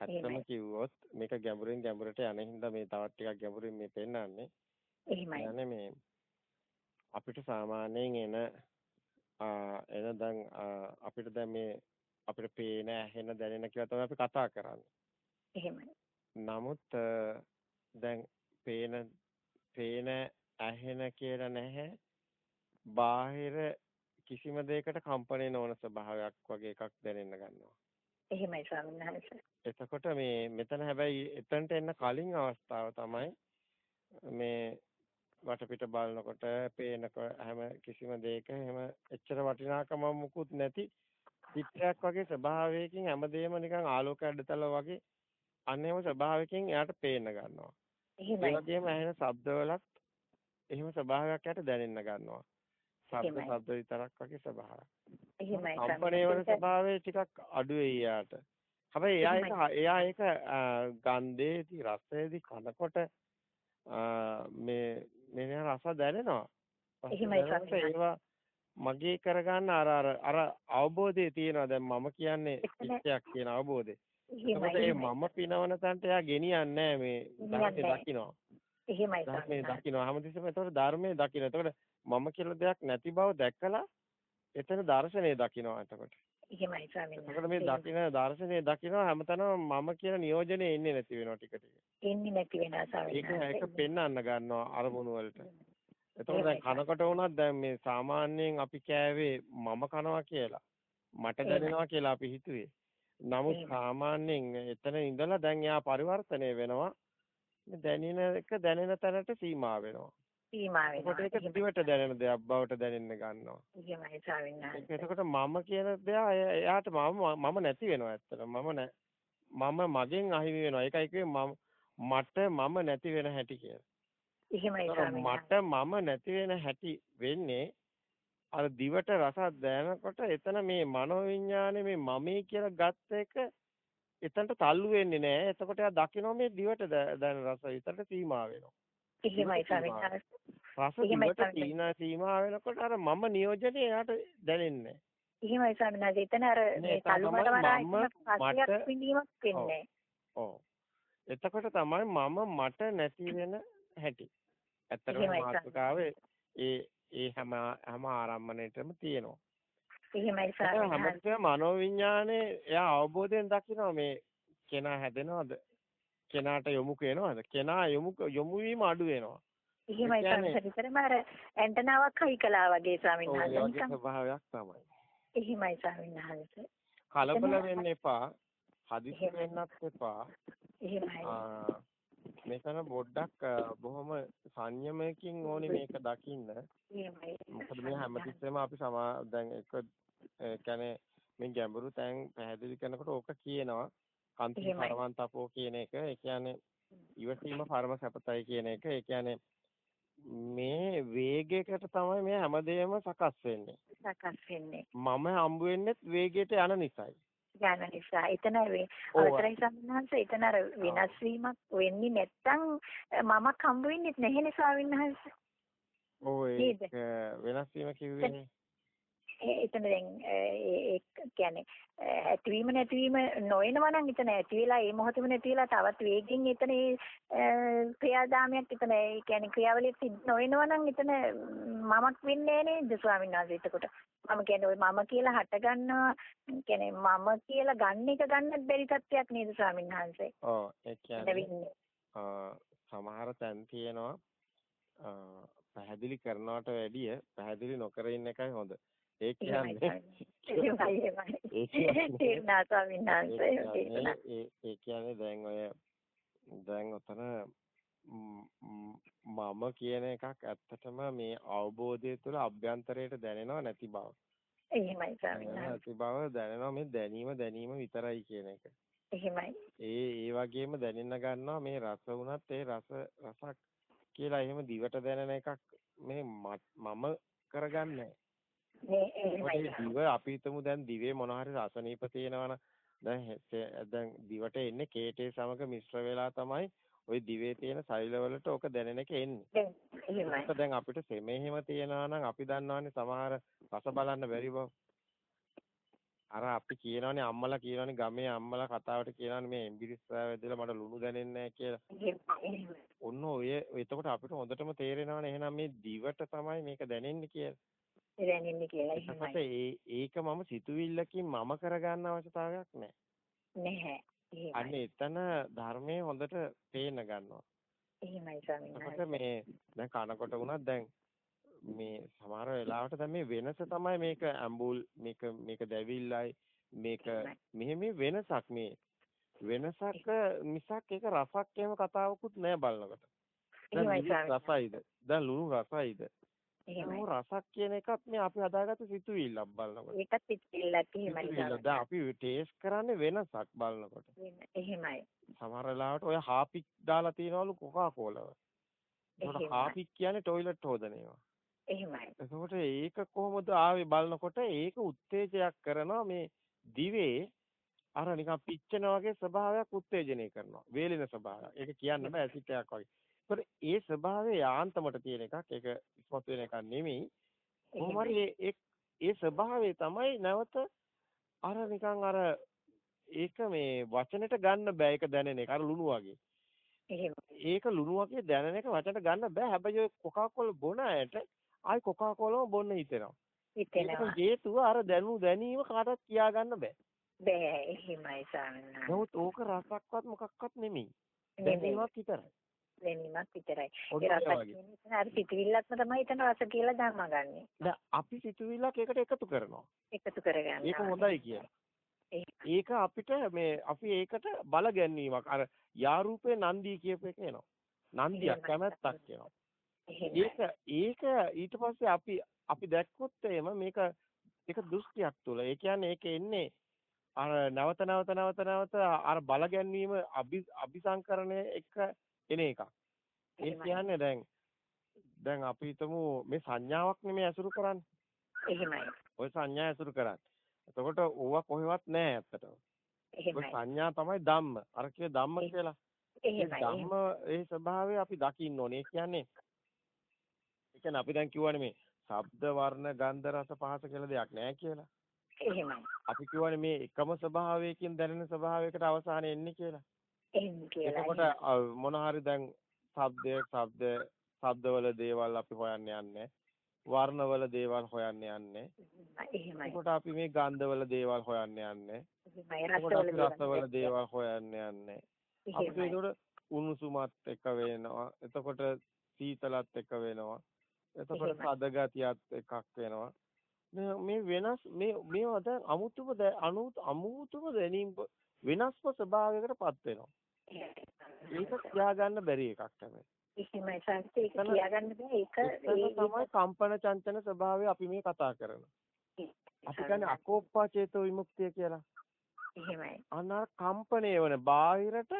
ඇත්තම කිව්වොත් මේක ගැඹුරින් ගැඹුරට යන හින්දා මේ තවත් ටිකක් ගැඹුරින් මේ පෙන්නන්නේ. එහෙමයි. يعني මේ අපිට සාමාන්‍යයෙන් එන එන දැන් අපිට දැන් මේ අපිට පේන ඇහෙන දැනෙන කියලා තමයි අපි කතා කරන්නේ. එහෙමයි. නමුත් දැන් පේන පේන ඇහෙන කියලා නැහැ. බාහිර කිසිම දෙයකට කම්පණය නොවන ස්වභාවයක් වගේ එකක් දැනෙන්න ගන්නවා. එහෙමයි ස්වාමීන් වහන්සේ. එතකොට මේ මෙතන හැබැයි එතනට එන්න කලින් අවස්ථාව තමයි මේ වටපිට බලනකොට පේනක හැම කිසිම දෙයක එහෙම එච්චර වටිනාකම මුකුත් නැති චිත්‍රයක් වගේ ස්වභාවයකින් හැමදේම නිකන් ආලෝක ඇඩතල වගේ අනේම ස්වභාවයකින් එයාට පේන්න ගන්නවා. එහෙමයි. ඒ වගේම ඇහෙන ශබ්දවලත් එහෙම ස්වභාවයක් යට දැනෙන්න ගන්නවා. ශබ්ද ශබ්ද විතරක් වගේ ස්වභාවයක්. එහෙමයි. කම්පණය වන ස්වභාවය ටිකක් අඩු වෙයි යාට. හැබැයි එයා ඒක එයා ඒක ගන්ධයේදී රසයේදී කනකොට මේ මේ රස දැනෙනවා. එහෙමයි ඒවා මගේ කරගන්න අර අර අර අවබෝධය තියෙනවා දැන් මම කියන්නේ පිටයක් කියන අවබෝධය. ඒකත් ඒ මම පිනවන තන්ට එයා ගෙනියන්නේ මේ ධර්මයේ දකින්නවා. එහෙමයි ධර්මයේ දකින්නවා හැමතිස්සෙම ඒතකොට ධර්මයේ දකින්න. ඒතකොට මම කියලා දෙයක් නැති බව දැක්කලා එතන දර්ශනය දකින්නවා එතකොට. එහෙමයි ස්වාමීන් වහන්සේ. එතකොට මේ දකින්න දර්ශනය දකින්නවා හැමතැනම මම කියන නියෝජනේ එන්නේ නැති වෙනවා ටික ටික. එන්නේ නැති වෙනවා ස්වාමීන් වහන්සේ. ඒක ඒක පෙන්වන්න ගන්නවා අරමුණු වලට. එතකොට දැන් කනකොට වුණත් දැන් මේ සාමාන්‍යයෙන් අපි කෑවේ මම කනවා කියලා. මට දැනෙනවා කියලා අපි හිතුවේ. නමුත් සාමාන්‍යයෙන් එතන ඉඳලා දැන් එයා පරිවර්තනය වෙනවා. දැනෙන එක දැනෙන තැනට සීමා වෙනවා. සීමා වෙනවා. ඒක දිවට දැනෙන දෙයක් බවට දැනෙන්න ගන්නවා. එහෙමයි ස්වාමීන්. එතකොට මම කියන දෙය එයාට මම මම නැති වෙනවා ඇත්තට. මම නෑ මම මගෙන් අහිමි වෙනවා. ඒකයි කිව්වේ මම මට මම නැති වෙන හැටි කියලා. එහෙමයි මට මම නැති වෙන හැටි වෙන්නේ අර දිවට රස දැනනකොට එතන මේ මනෝවිඤ්ඤානේ මේ මමේ කියලා ගත්ත එක එතනට තල්ලු වෙන්නේ නැහැ. එතකොට එයා දකිනවා මේ දිවට දැන රස විතරට සීමා වෙනවා. එහෙමයි ස්වාමීන්. රස දිවට තීන සීමා වෙනකොට අර මම නියෝජනේ එයාට දැනෙන්නේ එහෙමයි ස්වාමීන් වහන්සේ. එතන අර මේ කලුමඩ වරා ඉන්න විඳීමක් වෙන්නේ ඔව්. එතකොට තමයි මම මට නැති වෙන හැටි. ඇත්තටම මාතෘකාවේ ඒ ඒ හැම හැම ආරම්මණයටම තියෙනවා. එහෙමයි වහන්සේ. හැමතිස්සෙම මනෝවිඤ්ඤාණය එයා අවබෝධයෙන් දකිනවා මේ කෙනා හැදෙනවද? කෙනාට යොමු වෙනවද? කෙනා යොමු යොමු වීම අඩු වෙනවා. එහෙමයි. විතරම අර ඇන්ටනාවක් හයි කළා වගේ ස්වාමීන් ඔය වහන්සේ. නිකන් ස්වභාවයක් තමයි. එහෙමයි ස්වාමීන් වහන්සේ. කලබල වෙන්න එපා. හදිසි. වෙන්නත් එපා. එහෙමයි. මෙතන පොඩ්ඩක් බොහොම සංයමයකින් ඕනේ මේක දකින්න. මොකද මේ හැමතිස්සෙම අපි සමා දැන් එක කියන්නේ මේ ගැඹුරු තැන් පැහැදිලි කරනකොට ඕක කියනවා. කන්ති. පරමන්තපෝ කියන එක. ඒ කියන්නේ ඉවසීම පරම සපතයි කියන එක. ඒ කියන්නේ මේ වේගයකට තමයි මේ හැමදේම සකස් වෙන්නේ. සකස් වෙන්නේ. මම හම්බ වෙන්නෙත් වේගයට යන නිසායි. යන නිසා එතන ඔව්. අවතරයි සම්හන්ස එතන අර වෙනස් වීමක් වෙන්නේ නැත්තම් මමක් හම්බ වෙන්නේ නැහැ නේ ස්වාමීන් වහන්සේ. නේද? ඒක වෙනස් වීම කිව්වේ ඒ එතන දැන් ඒ කියන්නේ ඇතිවීම නැතිවීම නොවනවා නම් එතන ඇති වෙලා ඒ මොහොතේම නැති වෙලා තවත් වේගෙන් එතන ඒ ක්‍රියාදාමයක් එතන ඒ කියන්නේ ක්‍රියාවලියක් සිද්ධ නොවෙනවා නම් එතන මමක් වෙන්නේ නේද ස්වාමීන් වහන්සේ එතකොට? මම කියන්නේ ඔය මම කියලා හට ගන්නවා කියන්නේ මම කියලා ගන්න එක ගන්නත් බැරි තත්ත්වයක් නේද ස්වාමීන් වහන්සේ? ඔව් ඒ කියන්නේ සමහර තැන් තියෙනවා පැහැදිලි කරනවට වැඩිය පැහැදිලි නොකර ඉන්න එකයි හොඳ. ඒ කියන්නේ එහෙමයි එහෙමයි ඒ කියන්නේ- තේරුණා ස්වාමීන් වහන්සේ ඒ කියන්නේ දැන් ඔය දැන් ම්, මම කියන එකක් ඇත්තටම මේ අවබෝධය තුළ අභ්‍යන්තරයට දැනෙනව නැති බව. එහෙමයි ස්වාමීන් වහන්සේ. නැති බව දැනෙනවා මේ දැනීම දැනීම විතරයි කියන එක. එහෙමයි. ඒ ඒ වගේම දැනෙන්න ගන්නවා මේ රස වුණත් ඒ රස රසක් කියලා එහෙම දිවට දැනෙන එකක් මේ මම කරගන්නේ මේ එහෙමයි. දිව අපි හිතමු දැන් දිවේ මොන හරි රසනීප තියෙනවනම් දැන් දැන් දිවට එන්නේ කේටේ සමග මිශ්‍ර වෙලා තමයි ওই දිවේ තියෙන සෛලවලට ඕක දැනෙන එක එන්නේ. එහෙමයි දැන් අපිට සෙමෙහෙම තියනවා නම් අපි දන්නවනේ සමහර රස බලන්න බැරි බව. අර අපි කියනවනේ අම්මලා කියනවනේ ගමේ අම්මලා කතාවට කියනවනේ මේ එම්බිරිස්සාව ඇදලා මට ලුණු දැනෙන්නේ නැහැ කියලා. ඔන්න ඔය එතකොට අපිට හොඳටම තේරෙනවනේ එහෙනම් මේ දිවට තමයි මේක දැනෙන්නේ කියලා. දැනෙන්නේ කියලා එහෙමයි ඒ ඒක මම සිතුවිල්ලකින් මම කරගන්න අවශ්‍යතාවයක් නැහැ. නැහැ අන්න එතන ධර්මයේ හොඳට පේන්න ගන්නවා. එහෙමයි ස්වාමීන් වහන්සේ මේ දැන් කනකොට වුණත් දැන් මේ සමහර වෙලාවට දැන් මේ වෙනස තමයි මේක ඇඹුල් මේක මේක දැවිල්ලයි මේක මෙහෙම වෙනසක් මේ වෙනසක් මිසක් ඒක රසක් එහෙම කතාවකුත් නෑ බලනකොට. දැන් රසයිද? දැන් ලුණු රසයිද? එහෙමයි රසක් කියන එකත් මේ අපි හදාගත්ත සිතුවිල්ලක් බලනකොට. ඒකත් පිටිල්ලක් එහෙමයි. දැන් අපි ටේස්ට් කරන්නේ වෙනසක් බලනකොට. එහෙමයි සමහර වෙලාවට ඔය හාපික් දාලා තියනවලු කොකා කෝලාව. ඒකට. හාපික් කියන්නේ টয়ලට් හොදන ඒවා. එහෙමයි එතකොට ඒක කොහොමද ආවේ බලනකොට ඒක උත්තේජයක් කරනවා මේ දිවේ අර නිකන් පිච්චෙන වගේ ස්වභාවයක් උත්තේජනය කරනවා. වේලෙන ස්වභාවයක්. ඒක කියන්න බෑ ඇසිටයක් වගේ. ඒතකොට ඒ ස්වභාවය යාන්තමට තියෙන එකක්. ඒක ඉස්මතු වෙන එකක් නෙමෙයි. කොහොම හරි ඒ- ඒ ස්වභාවය තමයි නැවත අර නිකන් අර ඒක මේ වචනෙට ගන්න බෑ ඒක දැනෙන එක. අර ලුණු වගේ. ඒක ලුණු වගේ දැනෙන එක වචනට ගන්න බෑ. හැබැයි ඔය කොකාකෝලා බොන අයට ආයි කොකාකෝලාම බොන්න හිතෙනවා. හිතෙනවා හේතුව අර දැනු දැනීම කාටවත් කියා ගන්න බෑ. බෑ එහෙමයි වහන්සේ නමුත් ඕක රසක්වත් මොකක්වත්. නෙමෙයි. දැනීමක් විතරයි. දැනීමක් විතරයි ඒ රසක්. කියන්නේ අර පිටිවිල්ලක්ම තමයි එතන රස කියලා ධර්මගන්නේ දැන් අපි සිතුවිල්ලක් එකට එකතු කරනවා. එකතු කරගන්න ඒක හොඳයි කියලා. ඒක අපිට මේ අපි ඒකට බල ගැනීමක් අර යාරූපේ නන්දී කියපු එක එනවා. නන්දියක්. කැමැත්තක් එනවා. ඒක ඒක ඊට පස්සේ අපි අපි දැක්කොත් එහෙම මේක ඒක දෘෂ්ටියක් තුළ. ඒ කියන්නේ ඒක එන්නේ අර නැවත නැවත නැවත නැවත අර බල ගැන්වීම අභි අபிසංකරණය එක එන එකක්. ඒ. කියන්නේ දැන් දැන් අපි හිතමු මේ සංඥාවක් නෙමෙයි ඇසුරු කරන්නේ. එහෙමයි ওই සංඥා ඇසුරු කරන්නේ. එතකොට ඕවා කොහෙවත් නැහැ ඇත්තටම. එහෙමයි සංඥා තමයි ධම්ම. අර කිය ධම්ම කියලා. එහෙමයි ධම්ම ඒ ස්වභාවය අපි දකින්න ඕනේ. කියන්නේ ඒ කියන්නේ අපි දැන් කියවනේ මේ ශබ්ද වර්ණ ගන්ධ රස පහස කියලා දෙයක් නැහැ කියලා. එහෙමයි අපි කියවනේ මේ එකම ස්වභාවයකින් දැනෙන ස්වභාවයකට අවසානය එන්නේ කියලා. එහෙම කියලා එතකොට මොන හරි දැන් ශබ්දය ශබ්ද ශබ්දවල දේවල් අපි හොයන්න යන්නේ. වර්ණවල දේවල් හොයන්න යන්නේ. එහෙමයි. එතකොට අපි මේ ගන්ධවල දේවල් හොයන්න යන්නේ. රසවල දේවල් හොයන්න යන්නේ. අපිට. ඒකට උණුසුමත් එක වෙනවා. එතකොට සීතලත් එක වෙනවා. එතකොට එහෙමයි. සද ගතියත් එකක් වෙනවා. මේ වෙනස් මේ මේවා දැන් අමුතුම දැ- අනු- අමුතුම දැනීම් වෙනස්ම ස්වභාවයකටපත් වෙනවා. ඒක කියාගන්න බැරි එකක් තමයි. එහෙමයි සංස්කෘත ඒක එතන- කියාගන්න බෑ ඒක තමයි කම්පන චංචන ස්වභාවය අපි මේ කතා කරන්නේ. අපි කියන්නේ අකෝප්පා චේතෝ විමුක්තිය කියලා. එහෙමයි. අන්න අර කම්පණය වෙන බාහිරට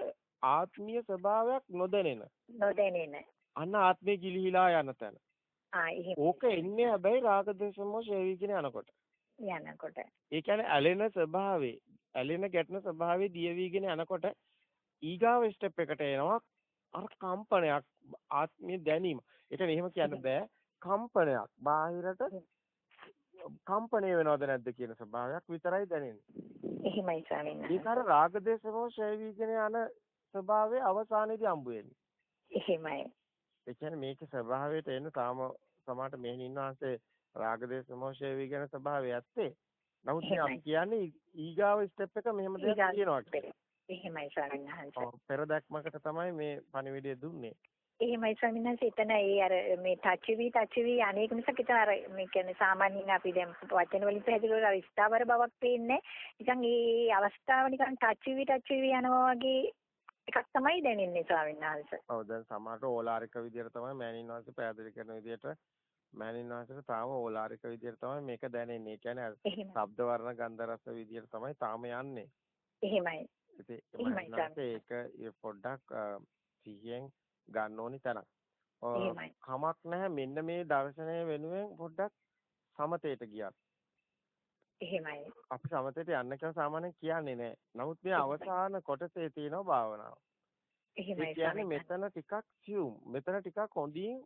ආත්මීය ස්වභාවයක් නොදැනෙන. නොදැනෙන. අන්න ආත්මේ ගිලිහිලා යන තැන. ආ ඕක එන්නේ හැබැයි රාග දේශ මොහ ශේවිගෙන යනකොට. යනකොට. ඒ කියන්නේ ඇලෙන ස්වභාවේ, ඇලෙන ගැටෙන ස්වභාවේ දියවිගෙන යනකොට ඊගාව ස්ටෙප් එකට එනවා අර කම්පනයක් ආත්මීය දැනීම. ඒ කියන්නේ එහෙම කියන්න බෑ. කම්පනයක්. බාහිරට කම්පණය වෙනවද නැද්ද කියන ස්වභාවයක් විතරයි දැනෙන්නේ. එහෙමයි ස්වාමීන් ඒක අර රාග දේශ මොහ ශේවිගෙන යන ස්වභාවයේ අවසානයේදී හම්බ වෙන්නේ. එහෙමයි. ඒ කියන්නේ මේකේ ස්වභාවයට එන්න තාම සමහරට මෙහෙණින් වහන්සේ රාගදේශ මොහේ විගන ස්වභාවය ඇත්තේ. නමුත් අපි කියන්නේ ඊගාව ස්ටෙප් එක මෙහෙම දෙයක් step එක. එහෙමයි ස්වාමීන් වහන්සේ. ඔව්, පෙර දැක්මකට තමයි මේ පණිවිඩය දුන්නේ. එහෙමයි ස්වාමීන් වහන්සේ එතන ඒ අර මේ ටච් වී ටච් වී අනේක මිසක් එතන අර මේ කියන්නේ සාමාන්‍යයෙන් අපි දැන් වචන වලින් පැහැදිලි කරලා ස්ථාවර බවක් පේන්නේ නිකන් ඒ අවස්ථාව නිකන් ටච් වී ටච් වී යනවා වගේ එකක් තමයි දැනෙන්නේ ස්වාමීන් වහන්සේ. ඔව් දැන් සමහරට ඕලාරික විදියට තමයි මෑණින් වහන්සේ පැහැදිලි කරන විදියට මෑණින් වහන්සේට තාම ඕලාරික විදියට තමයි මේක දැනෙන්නේ. ඒ කියන්නේ. ශබ්ද වර්ණ ගන්ධ රස විදියට තමයි තාම යන්නේ. එහෙමයි. ඉතින් වහන්සේ ඒක පොඩ්ඩක් සිහියෙන් ගන්න ඕනි එහෙමයි. කමක් නැහැ මෙන්න මේ දර්ශනය වෙනුවෙන් පොඩ්ඩක් සමතේට ගියත්. එහෙමයි. අපි සමතේට යන්න කියලා සාමාන්‍යයෙන් කියන්නේ නැහැ. නමුත් මේ අවසාන කොටසේ තියෙනවා භාවනාව. ඒ එහෙමයි කියන්නේ. මෙතන ටිකක් සියුම්. මෙතන ටිකක් හොඳින්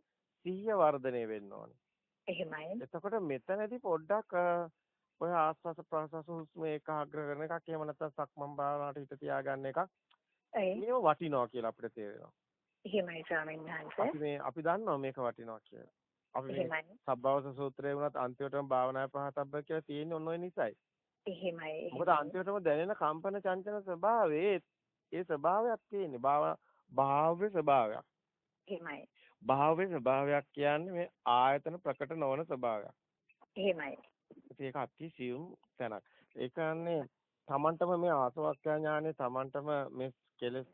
සිහිය වර්ධනය වෙන්න ඕනේ. එහෙමයි. එතකොට මෙතනදී පොඩ්ඩක් ඔය ආස්වාස ප්‍රාස්වාස හුස්ම ඒකාග්‍ර කරන එකක් එහෙම නැත්නම් සක්මන් භාවනාවට හිත තියාගන්න එකක් මේව වටිනවා කියලා අපිට තේරෙනවා. එහෙමයි ස්වාමීන් වහන්සේ. අපි මේ අපි දන්නවා මේක වටිනවා කියලා. අපි මේ. සබ්බවස සූත්‍රයේ වුණත් අන්තිමටම භාවනාවේ පහතබ්බ කියලා තියෙන්නේ ඔන්න ඔය නිසයි. එහෙමයි. මොකද අන්තිමටම දැනෙන කම්පන චංචන ස්වභාවයේ ඒ ස්වභාවයක් තියෙන්නේ. භාව භාව්‍ය ස්වභාවයක්. එහෙමයි. භාව්‍ය ස්වභාවයක් කියන්නේ මේ ආයතන ප්‍රකට නොවන ස්වභාවයක්. එහෙමයි. ඉතින් ඒක අති සියුම් තැනක්. ඒ කියන්නේ Tamanටම මේ ආසවක්ඛ්‍යා ඥානෙ Tamanටම මේ කෙලස්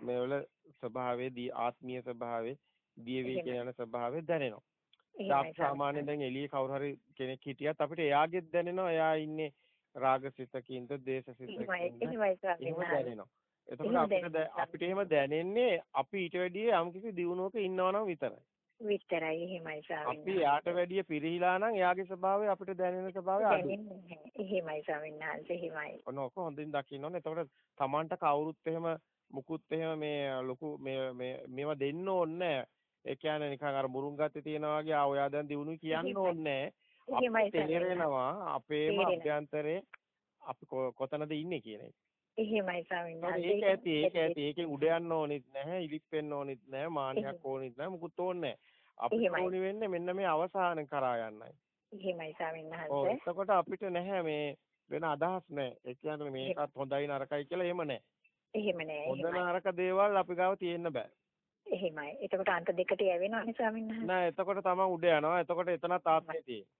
මේවල ස්වභාවයේ දී ආත්මීය ස්වභාවයේ දියවි කියන යන ස්වභාවය දැනෙනවා. අපි සාමාන්‍යයෙන් දැන් එළියේ කවුරු හරි කෙනෙක් හිටියත් අපිට එයාගෙත් දැනෙනවා එයා ඉන්නේ රාගසිතකින්ද. දේශසිතකින්ද එහෙම. දැනෙනවා. එතකොට අපිට අපිට එහෙම දැනෙන්නේ අපි ඊට වැඩිය යම්කිසි දියුණුවක ඉන්නවනම් විතරයි. විතරයි එහෙමයි ස්වාමීන් අපි එයාට වැඩිය පිරිහිලා නම් එයාගේ ස්වභාවය අපිට දැනෙන ස්වභාවය අඩුයි. නැහැ. එහෙමයි ස්වාමීන් වහන්සේ එහෙමයි. ඔන්න ඔක හොඳින් දකින්න ඕනේ. එතකොට Tamanට කවුරුත් එහෙම මුකුත් එහෙම මේ ලොකු මේ මේ මේවා දෙන්න ඕනේ ඒ කියන්නේ නිකන් අර මුරුංගත්තේ තියනා වගේ ආ ඔයා දැන් දිනුයි කියන්න ඕනේ අපිට තේරෙනවා අපේම. අභ්‍යන්තරේ අපි කොතනද ඉන්නේ කියන එක. එහෙමයි ස්වාමීන් ඒක වහන්සේ. ඇති ඒක ඇති ඒකෙන් උඩ යන්න ඕනෙත් නැහැ ඉලිප් වෙන්න ඕනෙත් නැහැ මාන්නයක් ඕනෙත් නැහැ මුකුත් ඕනේ නැහැ. අපිට. ඕනි වෙන්නේ මෙන්න මේ අවසාන කරා යන්නයි. එහෙමයි ස්වාමීන් ඔව් වහන්සේ. එතකොට අපිට නැහැ මේ වෙන අදහස් නැහැ. ඒ කියන්නේ මේකත් හොඳයි නරකයි කියලා එහෙම නැහැ. එහෙම නෑ. හොඳ. නරක දේවල් අපි ගාව තියෙන්න බෑ. එහෙමයි. එතකොට අන්ත දෙකට යවෙනවනේ ස්වාමීන් වහන්සේ. නෑ එතකොට තමන් උඩ යනවා. එතකොට එතනත් ආත්මය තියෙන්නේ.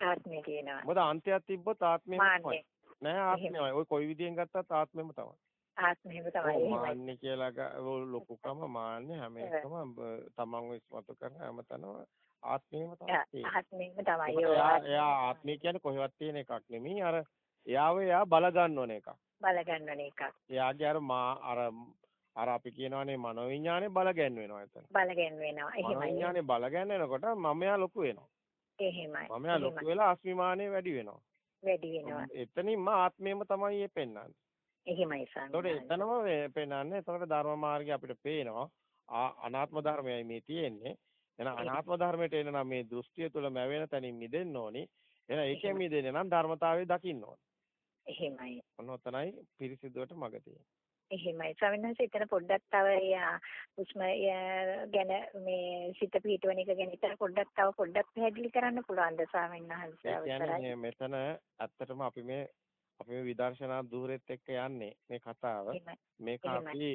ආත්මය කියනවා. මොකද අන්තයක් තිබ්බොත් තමයි. මාන්නේ. නෑ ආත්මයමයි. ඔය කොයි විදියෙන් ගත්තත් ආත්මෙම තමයි. ආත්මයම තමයි. මාන්නේ කියලා ලොකුකම මාන්නේ හැම එකම තමන්ව ඉස්මතු කරන හැමතැනම ආත්මෙම තමයි. ආත්මයම තමයි. එයා ආත්මය කියන්නේ කොහෙවත් තියෙන එකක් නෙමෙයි. අර එයාව එයා බල ගන්නවන එකක්. බල ගන්නන එකක්. එයාගේ අර මා අර අර අපි කියනවානේ මනෝවිඤ්ඤාණය බල ගැන්වෙනවා එතන. බලගෙන වෙනවා. එහෙමයි. මනෝවිඤ්ඤාණය බල ගැන්වෙනකොට මමයා ලොකු වෙනවා. එහෙමයි. මමයා ලොකු වෙලා අස්මිමානය වැඩි වෙනවා. වැඩි වෙනවා. එතනින්ම ආත්මයම තමයි මේ පෙන්වන්නේ. එහෙමයි ඒතකොට ස්වාමීන් වහන්සේ. එතනම පෙන්වන්නේ. ඒතකොට ධර්ම මාර්ගය අපිට පේනවා. අනාත්ම ධර්මයයි මේ තියෙන්නේ. එහෙනම් අනාත්ම ධර්මයට එන නම් මේ දෘෂ්ටිය තුළ මැවෙන තැනින් මිදෙන්න ඕනි. එහෙනම් ඒකෙන් මිදෙන්න නම් ධර්මතාවය දකින්න ඕනි. එහෙමයි. ඔන්න ඔතනයි පිරිසිදුවට මඟ තියෙන්නේ. එහෙමයි ස්වාමීන් වහන්සේ එතන පොඩ්ඩක් තව උස්ම ගැන මේ සිත පිටවන එක ගැන ඉතින් පොඩ්ඩක් තව පොඩ්ඩක් පැහැදිලි කරන්න පුළුවන්ද ස්වාමීන් වහන්සේ අවසරයි. මෙතන ඇත්තටම අපි මේ අපි මේ විදර්ශනා ධූරෙත් එක්ක යන්නේ මේ කතාව. මේක අපි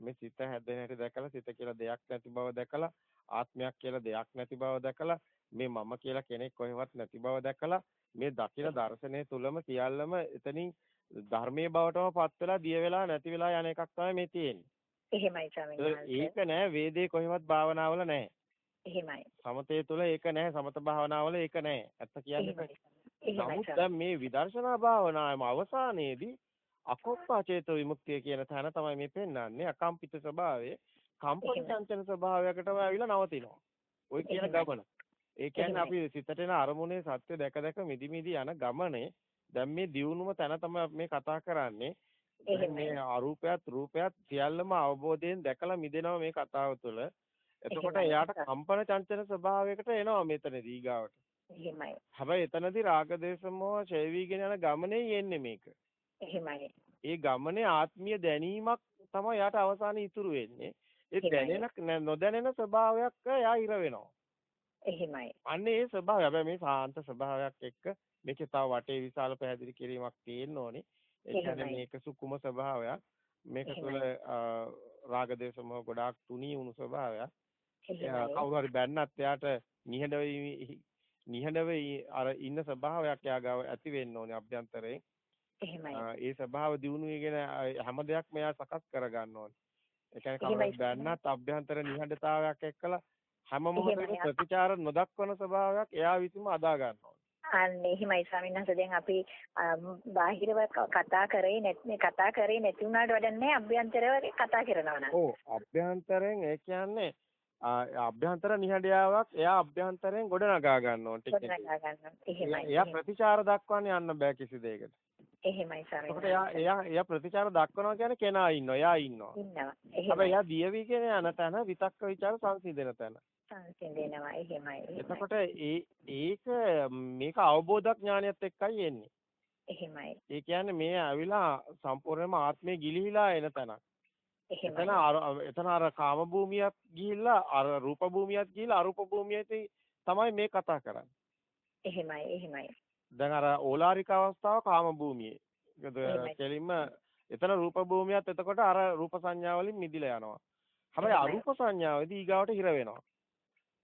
මේ සිත හැදෙන හැටි දැකලා සිත කියලා දෙයක් නැති බව දැකලා ආත්මයක් කියලා දෙයක් නැති බව දැකලා මේ මම කියලා කෙනෙක් කොහෙවත් නැති බව දැකලා මේ දකින දර්ශනය තුලම සියල්ලම එතනින් ධර්මයේ බවටම පත් වෙලා දිය වෙලා නැති වෙලා යන එකක් තමයි මේ තියෙන්නේ. එහෙමයි ස්වාමීන්. ඒක නෑ වේදේ කොහෙවත් භාවනාවල නෑ. එහෙමයි. සමතේ තුල ඒක නෑ සමත භාවනාවල ඒක නෑ. ඇත්ත කියන්නේ. නමුත් දැන් මේ විදර්ශනා භාවනාවේම අවසානයේදී අකොප්පාචේතෝ විමුක්තිය කියන තැන තමයි මේ පෙන්වන්නේ අකම්පිත ස්වභාවයේ කම්පන චංචන ස්වභාවයකටම ඇවිල්ලා නවතිනවා. ওই කියන ගමන. ඒ කියන්නේ අපි සිතට එන අරමුණේ සත්‍ය දැක දැක මිදි මිදි යන ගමනේ දැන් මේ දියුණුව තැන තමයි මේ කතා කරන්නේ. මේ අරූපයත් රූපයත් සියල්ලම අවබෝධයෙන් දැකලා මිදෙනවා මේ කතාව තුළ. එතකොට එයාට කම්පන චංචන ස්වභාවයකට එනවා මෙතනදී ඊගාවට. එහෙමයි. හැබැයි එතනදී රාග දේශ මොහ ඡේවිගෙන යන ගමනේ යන්නේ මේක. එහෙමයි. ඒ ගමනේ ආත්මීය දැනීමක් තමයි යාට අවසානයේ ඉතුරු වෙන්නේ. ඒ දැනෙන නොදැනෙන ස්වභාවයක් යා ඉර වෙනවා. එහෙමයි. අන්නේ ඒ ස්වභාවය. හැබැයි මේ සාන්ත ස්වභාවයක් එක්ක මේකේ තව වටේ විශාල පැහැදිලි කිරීමක් තියෙන්න ඕනේ. ඒ කියන්නේ මේක සුකුම ස්වභාවයක්. මේක තුළ රාග දේශ මොහ ගොඩාක් තුනී වුණු ස්වභාවයක්. කවුරු හරි බැන්නත් එයාට නිහඬව නිහඬව අර ඉන්න ස්වභාවයක් යාගාව ඇති වෙන්න ඕනේ අභ්‍යන්තරයෙන්. එහෙමයි. ඒ ස්වභාව දිනු වෙගෙන හැම දෙයක්ම එයා සකස් කර ගන්න ඕනේ. ඒ කියන්නේ කවුරු බැන්නත් අභ්‍යන්තර නිහඬතාවයක් එක්කලා හැම මොහොතකම ප්‍රතිචාර නොදක්වන ස්වභාවයක් එයා විසින්ම අදා ගන්න ඕනේ. අන්න එහෙමයි ස්වාමීන් වහන්සේ දැන් අපි බාහිරව කතා කරේ නැත්නම් කතා කරේ නැති වුණාට වැඩක් නැහැ අභ්‍යන්තරව කතා කරනවා නම්. ඔව් අභ්‍යන්තරයෙන් ඒ කියන්නේ අභ්‍යන්තර නිහඬයාවක් එයා අභ්‍යන්තරයෙන් ගොඩනගා ගන්න ඕන ටික. ගොඩනගා ගන්න. එහෙමයි. එයා ප්‍රතිචාර දක්වන්නේ යන්න බෑ කිසි දෙයකට. එහෙමයි ස්වාමීන් වහන්සේ. එයා එයා එයා ප්‍රතිචාර දක්වනවා කියන්නේ කෙනා ඉන්නවා. එයා ඉන්නවා. ඉන්නවා. හැබැයි එයා දියවි කියන යන තැන විතක්ක ਵਿਚාර සංසිඳන තැන. සංසිඳෙනවා එහෙමයි. එතකොට ඒ ඒක මේක අවබෝධ ඥානයත් එක්කයි එන්නේ. එහෙමයි. ඒ කියන්නේ මේ ඇවිලා සම්පූර්ණයෙන්ම ආත්මේ ගිලිහිලා එන තැනක්. එතන අර එතන අර කාම භූමියක් ගිහිල්ලා අර රූප භූමියක් ගිහිල්ලා අරූප භූමියට තමයි මේ කතා කරන්නේ. එහෙමයි එහෙමයි. දැන් අර ඕලාරික අවස්ථාව කාම භූමියේ. කෙලින්ම එතන රූප භූමියත් එතකොට අර රූප සංඥා වලින් මිදිලා යනවා. හැබැයි අරූප සංඥාවේදී ඊගාවට හිර වෙනවා.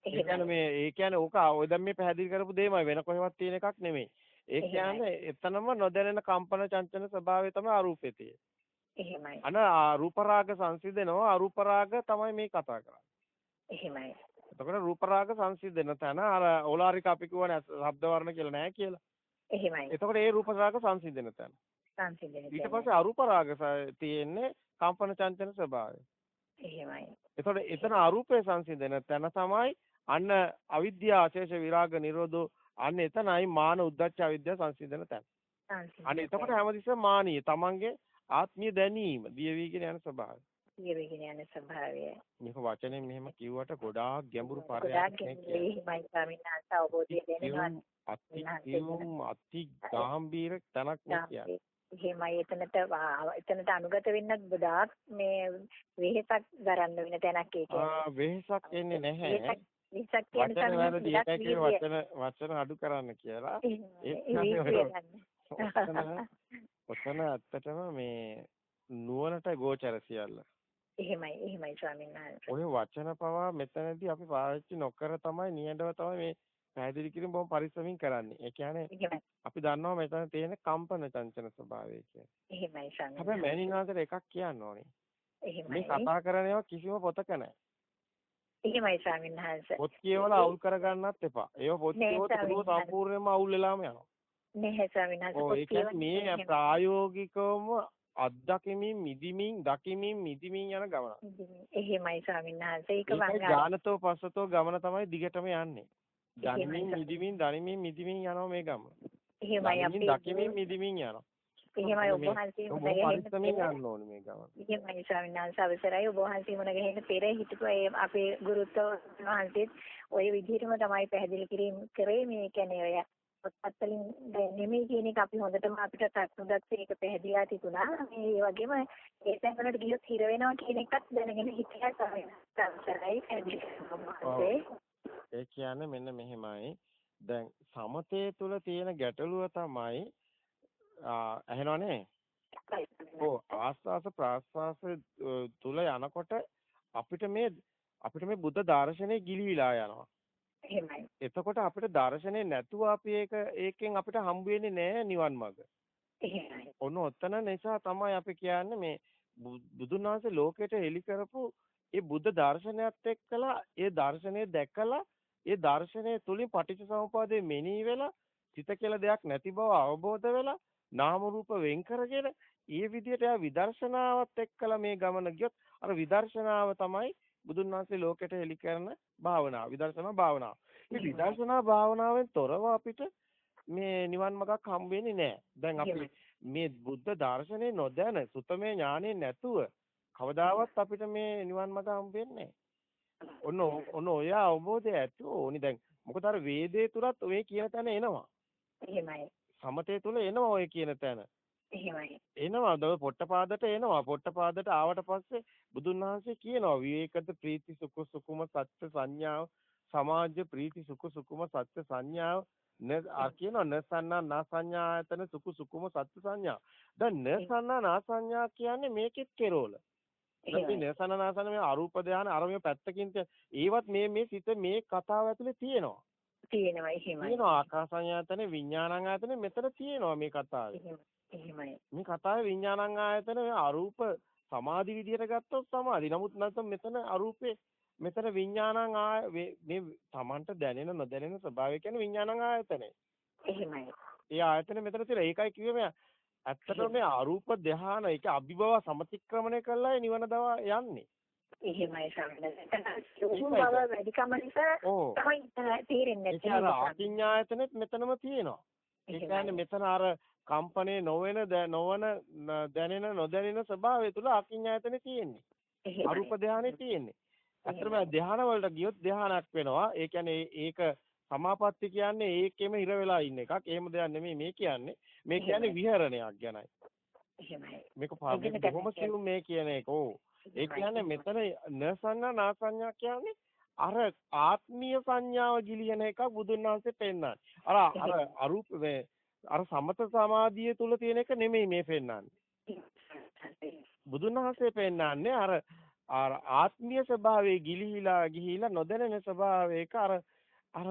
ඒ කියන්නේ මේ ඒ කියන්නේ ඕක ඔය දැන් මේ පැහැදිලි කරපු දෙයමයි වෙන කොහෙවත් තියෙන එකක් නෙමෙයි. ඒ කියන්නේ එතනම නොදැනෙන කම්පන චංචන ස්වභාවය තමයි අරූපේ තියෙන්නේ. එහෙමයි. අන රූප රාග සංසිඳනවා අරූප රාග තමයි මේ කතා කරන්නේ. එහෙමයි. එතකොට රූප රාග සංසිඳන තැන අර ඕලාරික අපි කියවනේ ශබ්ද වර්ණ කියලා නෑ කියලා. එහෙමයි. එතකොට ඒ රූප රාග සංසිඳන තැන. සංසිඳන ඊට පස්සේ අරූප රාග තියෙන්නේ කම්පන චංචන ස්වභාවය. එහෙමයි. එතකොට එතන අරූපේ සංසිඳන තැන තමයි අන්න අවිද්‍යාව අශේෂ විරාග නිරෝධෝ අන්න එතනයි මාන උද්දච්ච අවිද්‍යාව සංසිඳන තැන. අන්න එතකොට හැමතිස්සෙම මානිය තමන්ගේ ආත්මීය දැනීම දියවිගෙන යන ස්වභාවය. දියවිගෙන යන ස්වභාවය. මේක වචනෙන් මෙහෙම කිව්වට ගොඩාක් ගැඹුරු පරයක්. අති ගාම්භීර තැනක් කියන්නේ. එහෙමයි එතනට එතනට අනුගත වෙන්නත් ගොඩාක් මේ වෙහෙසක් දරන්න වෙන තැනක් ඒක. ආ වෙහෙසක් එන්නේ නැහැ. වෙහෙසක් කියන තමයි වචන වචන අඩු කරන්න කියලා. ඔතන ඇත්තටම මේ නුවණට ගෝචර සියල්ල. එහෙමයි එහෙමයි ස්වාමීන් වහන්සේ. ඔය වචන පවා මෙතනදී අපි පාවිච්චි නොකර තමයි නියඬව තමයි මේ පැහැදිලි කිරීම බොහොම පරිස්සමින් කරන්නේ. ඒ කියන්නේ අපි දන්නවා මෙතන තියෙන කම්පන චංචන ස්වභාවය කියන්නේ. එහෙමයි ස්වාමීන් හැබැයි මෑණිනාතර එකක් කියන්න ඕනේ. එහෙමයි. මේ කතා කරන ඒවා කිසිම පොතක නැහැ. එහෙමයි ස්වාමීන් වහන්සේ. පොත් කියවලා අවුල් කරගන්නත් එපා. ඒව පොත් කියවුවොත් සම්පූර්ණයෙන්ම අවුල් වෙලාම යනවා. නැහැ ස්වාමීන් වහන්සේ. මේ ප්‍රායෝගිකවම අත්දකිමින් මිදිමින් දකිමින් මිදිමින් යන ගමන. එහෙමයි ස්වාමීන් වහන්සේ. ඒක වංගා. ඥානතෝ පස්සතෝ ගමන තමයි දිගටම යන්නේ. දනිමින් මිදිමින් දනිමින් මිදිමින් යනවා මේ ගමන. එහෙමයි අපි දකිමින් මිදිමින් යනවා. එහෙමයි ඔබ වහන්සේ මුණ ගැහෙන්න. එහෙමයි ස්වාමීන් වහන්සේ අවසරයි ඔබ වහන්සේ මුණ ගැහෙන්න පෙර හිටපු ඒ අපේ ගුරුත්ව වහන්සේත් ওই විදිහටම තමයි පැහැදිලි කිරීම කරේ මේ කියන්නේ ඔය පොත්පත් වලින් නෙමෙයි කියන එක අපි හොඳටම අපිට තත්ත්වයක් ඒක පැහැදිලා තිබුණා. මේ වගේම ඒ තැන් වලට ගියොත් හිර වෙනවා කියන එකත් දැනගෙන හිටියා තමයි. සංසාරයි ඒ කියන්නේ මෙන්න මෙහෙමයි. දැන් සමතේ තුල තියෙන ගැටලුව තමයි ඇහෙනවනේ ඔව් ආස්වාස ප්‍රාස්වාස තුල යනකොට අපිට මේ අපිට මේ බුද්ධ දර්ශනේ ගිලිවිලා යනවා. එහෙමයි. එතකොට අපිට දර්ශනේ නැතුව අපි ඒක ඒකෙන් අපිට හම්බ වෙන්නේ නැහැ නිවන් මඟ. එහෙමයි. ඔන්න ඔතන නිසා තමයි අපි කියන්නේ මේ බුදුන් වහන්සේ ලෝකෙට හෙළි කරපු ඒ බුද්ධ දර්ශනයත් එක්කලා ඒ දර්ශනේ දැකලා ඒ දර්ශනය තුලින් පටිච්චසමුපාදයේ මෙනී වෙලා සිත කියලා දෙයක් නැති බව අවබෝධ වෙලා නාම රූප වෙන් කරගෙන ඊ විදිහට එයා විදර්ශනාවත් එක්කලා මේ ගමන ගියොත් අර විදර්ශනාව තමයි බුදුන් වහන්සේ ලෝකෙට හෙළි කරන භාවනාව. විදර්ශනා භාවනාව. මේ විදර්ශනා භාවනාවෙන් තොරව අපිට මේ නිවන් මාර්ගක් හම්බ වෙන්නේ නැහැ. දැන් අපි මේ බුද්ධ දර්ශනේ නොදැන සුතමේ ඥානෙ නැතුව කවදාවත් අපිට මේ නිවන් මාර්ග හම්බ වෙන්නේ ඔන්න ඔන්න ඔය අවබෝධය ඇතුව ඕනි දැන් මොකද අර වේදේ තුරත් ඔය කියන තැන එනවා. එහෙමයි. සමතේ තුල එනවා ඔය කියන තැන. එහෙමයි. එනවා ද පොට්ටපාදට එනවා. පොට්ටපාදට ආවට පස්සේ බුදුන් වහන්සේ කියනවා විවේකද ප්‍රීති සුඛ සුකුම සත්‍ය සංඥාව සමාජ ප්‍රීති සුඛ සුකුම සත්‍ය සංඥාව න කියනවා නසන්නා නාසඤ්ඤායතන සුඛ සුකුම සත්‍ය සංඥා. දැන් නසන්නා නාසඤ්ඤා කියන්නේ මේකෙත් කෙරෝල. අපි නසන්නා නාසන මේ අරූප ධානය අර මේ පැත්තකින් ඒවත් මේ මේ සිත මේ කතාව ඇතුලේ තියෙනවා. තියෙනවා එහෙමයි. තියෙනවා ආකාසඤ්ඤායතන විඥානං ආයතන මෙතන තියෙනවා මේ කතාවේ. එහෙමයි. මේ කතාවේ විඥානං ආයතන අරූප සමාධි විදියට ගත්තොත් සමාධි. නමුත් නැත්නම් මෙතන අරූපේ මෙතන විඥානං ආය මේ Tamanට දැනෙන නොදැනෙන ස්වභාවය කියන්නේ විඥානං ආයතනේ. එහෙමයි. ඒ ආයතන මෙතන තියෙන ඒකයි කිව්වේ මේ ඇත්තටම මේ අරූප ධානය ඒක අභිභව සමතික්‍රමණය කළා නිවන දවා යන්නේ. එහෙමයි සම්මත. වැඩිකම නිසා තමයි තේරෙන්නේ නැති. ඒක අකිඤ්ඤායතනෙත් මෙතනම තියෙනවා. ඒ කියන්නේ මෙතන අර කම්පණේ නොවන නොවන දැනෙන නොදැනෙන ස්වභාවය තුල අකිඤ්ඤායතනෙ තියෙන්නේ. අරූප ධානයේ තියෙන්නේ. අත්‍තරම ධාන වලට ගියොත් ධානයක් වෙනවා. ඒ කියන්නේ ඒක සමාපatti කියන්නේ ඒකෙම හිර වෙලා ඉන්න එකක්. එහෙම දෙයක් නෙමෙයි මේ කියන්නේ. මේ කියන්නේ විහරණයක් ගැනයි. මේක බොහොම සියුම් මේ කියන එක. ඕ. ඒ කියන්නේ මෙතන නසංඥා නාසංඥා කියන්නේ අර ආත්මීය සංඥාව ගිලින එකක් බුදුන් වහන්සේ පෙන්නන්නේ. අර අර අරූප අර සමත සමාධිය තුල තියෙන එක නෙමෙයි මේ පෙන්වන්නේ. බුදුන් වහන්සේ පෙන්වන්නේ අර අර ආත්මීය ස්වභාවයේ ගිලිහිලා ගිහිලා නොදැනෙන ස්වභාවයක අර අර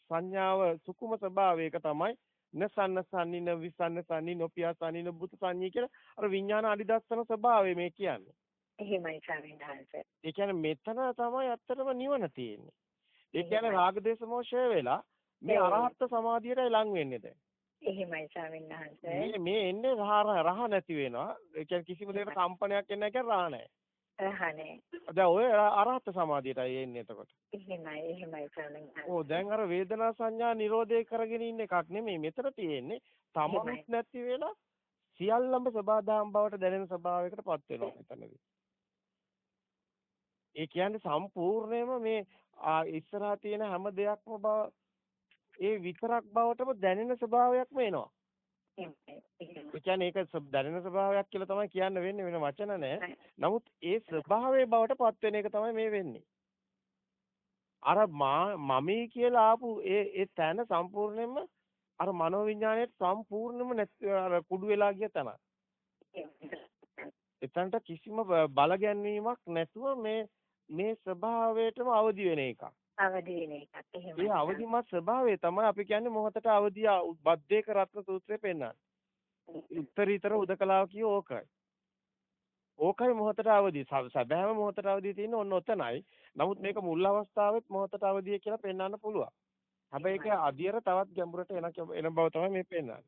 සංඥාව සුකුම ස්වභාවයක තමයි නසන්න සන්නින විසන්න සන්නින නොපියා සන්නින බුත සංඤී කියලා අර විඥාන අනිදස්සන ස්වභාවය මේ කියන්නේ. එහෙමයි ස්වාමීන් ඒ කියන්නේ මෙතන තමයි ඇත්තටම නිවන තියෙන්නේ. ඒ කියන්නේ රාග දේශ මොහය වෙලා මේ අරහත් සමාධියට ලං වෙන්නේ දැන්. එහෙමයි ස්වාමීන් වහන්සේ. මේ මේ එන්නේ රහ රහ නැති වෙනවා. ඒ කියන්නේ කිසිම දෙයකට කම්පනයක් එන්නේ නැහැ රහ නැහැ. රහ නැහැ. දැන් ඔය අරහත් සමාධියටයි එන්නේ එතකොට. එහෙමයි එහෙමයි ස්වාමීන් වහන්සේ. ඕ දැන් අර වේදනා සංඥා නිරෝධය කරගෙන ඉන්න එකක් නෙමෙයි. මෙතන තියෙන්නේ තමනුත් නැති වෙලා සියල්ලම සබාදාම් බවට දැනෙන ස්වභාවයකටපත් වෙනවා මෙතනදී. ඒ කියන්නේ සම්පූර්ණයෙන්ම මේ ඉස්සරහා තියෙන හැම දෙයක්ම බව ඒ විතරක් බවටම දැනෙන ස්වභාවයක්ම එනවා. ඒ කියන්නේ ඒක දැනෙන ස්වභාවයක් කියලා තමයි කියන්න වෙන්නේ වෙන වචන නෑ. නමුත් ඒ ස්වභාවයේ බවට පත් වෙන එක තමයි මේ වෙන්නේ. අර මමී කියලා ආපු ඒ ඒ තැන සම්පූර්ණයෙන්ම අර මනෝවිඤ්ඤාණයට සම්පූර්ණයෙන්ම අර කුඩු වෙලා ගිය තැන. එතනට කිසිම බල ගැන්වීමක් නැතුව මේ මේ ස්වභාවයටම අවදි වෙන එකක්. අවදි වෙන එකක් එහෙමයි. ඒ අවදිමත් ස්වභාවය තමයි අපි කියන්නේ මොහතට අවදිය බද්දේක රත්න සූත්‍රයේ පෙන්නන්නේ. උත්තරීතර උදකලාව කිය ඕකයි. ඕකයි මොහතට අවදි. සැබෑම මොහතට අවදි තියෙන ඔන්න ඔතනයි. නමුත් මේක මුල් අවස්ථාවෙත් මොහතට අවදිය කියලා පෙන්වන්න පුළුවන්. හැබැයි ඒක අධියර තවත් ගැඹුරට එන එන බව තමයි මේ පෙන්වන්නේ.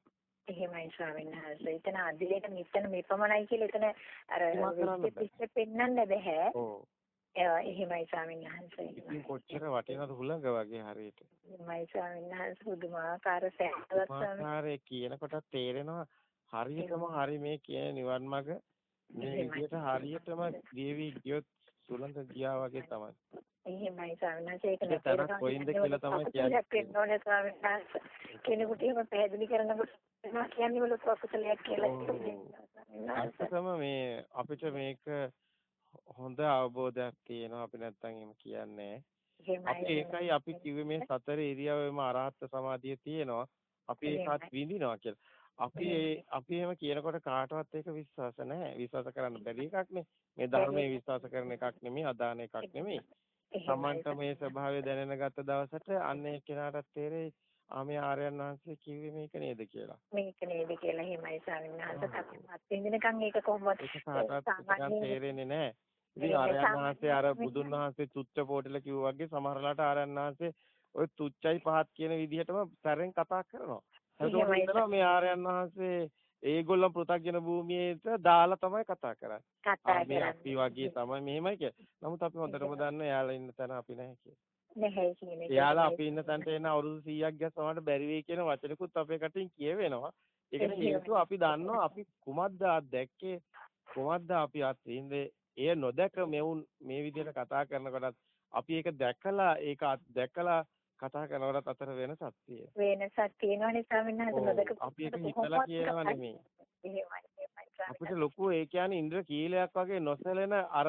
එහෙමයි ස්වාමීන් වහන්සේ. එතන අධිරේට මෙතන මෙපමණයි කියලා එතන අර පිස්සේ පෙන්වන්න බෑ. ඔව්. එහෙමයි ස්වාමීන් වහන්සේ. ඉතින් කොච්චර වටිනවද හුලඟ වගේ හරියට. එහෙමයි ස්වාමීන් වහන්සේ පුදුමාකාර සෑහලක් ස්වාමීන් කියනකොට තේරෙනවා හරියටම හරි මේ කියන නිවන් මඟ මේ විදිහට හරියටම දේවි ගියොත් සුළඟ ගියා වගේ තමයි. එහෙමයි ස්වාමීන් වහන්සේ ඒක තරක් කොයින්ද කියලා තමයි කියන්නේ. වහන්සේ. කෙනෙකුට එහෙම පැහැදිලි කරනකොට කියන්නේ වල ප්‍රොෆෙසර්ලයක් කියලා ඇත්තටම මේ අපිට මේක හොඳ අවබෝධයක් තියෙනවා අපි නැත්තම් එහෙම කියන්නේ අපි ඒකයි අපි කිව්වේ මේ සතර ඉරියව්වෙම අරහත් සමාධිය තියෙනවා අපි ඒකත් විඳිනවා කියලා. අපි අපි එහෙම කියනකොට කාටවත් ඒක විශ්වාස නැහැ. විශ්වාස කරන්න බැරි එකක් නේ. මේ ධර්මයේ විශ්වාස කරන එකක් නෙමෙයි, අදාන එකක් නෙමෙයි. සමන්ත මේ ස්වභාවය දැනෙන ගත දවසට අන්න ඒ කෙනාට තේරෙයි ආමේ ආර්යයන් වහන්සේ කිව්වේ මේක නේද කියලා. මේක නේද කියලා එහෙමයි ස්වාමීන් වහන්සේ ඉඳිනකන් ඒක කොහොමද ඒක කාටවත් තේරෙන්නේ නැහැ. ඉතින් ආර්යයන් වහන්සේ අර බුදුන් වහන්සේ තුච්ච පොටල කිව්වා වගේ සමහරලාට ආර්යයන් වහන්සේ ওই තුච්චයි පහත් කියන විදිහටම සැරෙන් කතා කරනවා. එතකොට හිතනවා මේ ආර්යයන් වහන්සේ ඒගොල්ලෝ පෘථග්ජන භූමියට දාලා තමයි කතා කරන්නේ. කතා කරන්නේ. අපි වගේ තමයි මෙහෙමයි කියලා. නමුත් අපි හොඳටම දන්න එයාලා ඉන්න තැන අපි නැහැ කියලා. නැහැ කියන එක. එයාලා අපි ඉන්න තැනට එන අවුරුදු 100ක් ගියා සමහරට බැරි වෙයි කියන වචනකුත් අපේ කටින් කියවෙනවා. ඒකට හේතුව අපි දන්නවා අපි කුමක්ද දැක්කේ කුමක්ද අපි අත්විඳේ එය නොදැක මෙවුන් මේ විදිහට කතා කරනකොටත් අපි ඒක දැකලා ඒක දැකලා කතා කරනකොට අතර වෙනසක් තියෙනවා. වෙනසක් තියෙනවනේ ස්වාමීන් වහන්සේ නොදක අපි ඒක හිතලා කියනවා නෙමෙයි. අපිට ලොකු ඒ කියන්නේ ඉන්ද්‍ර කීලයක් වගේ නොසැලෙන අර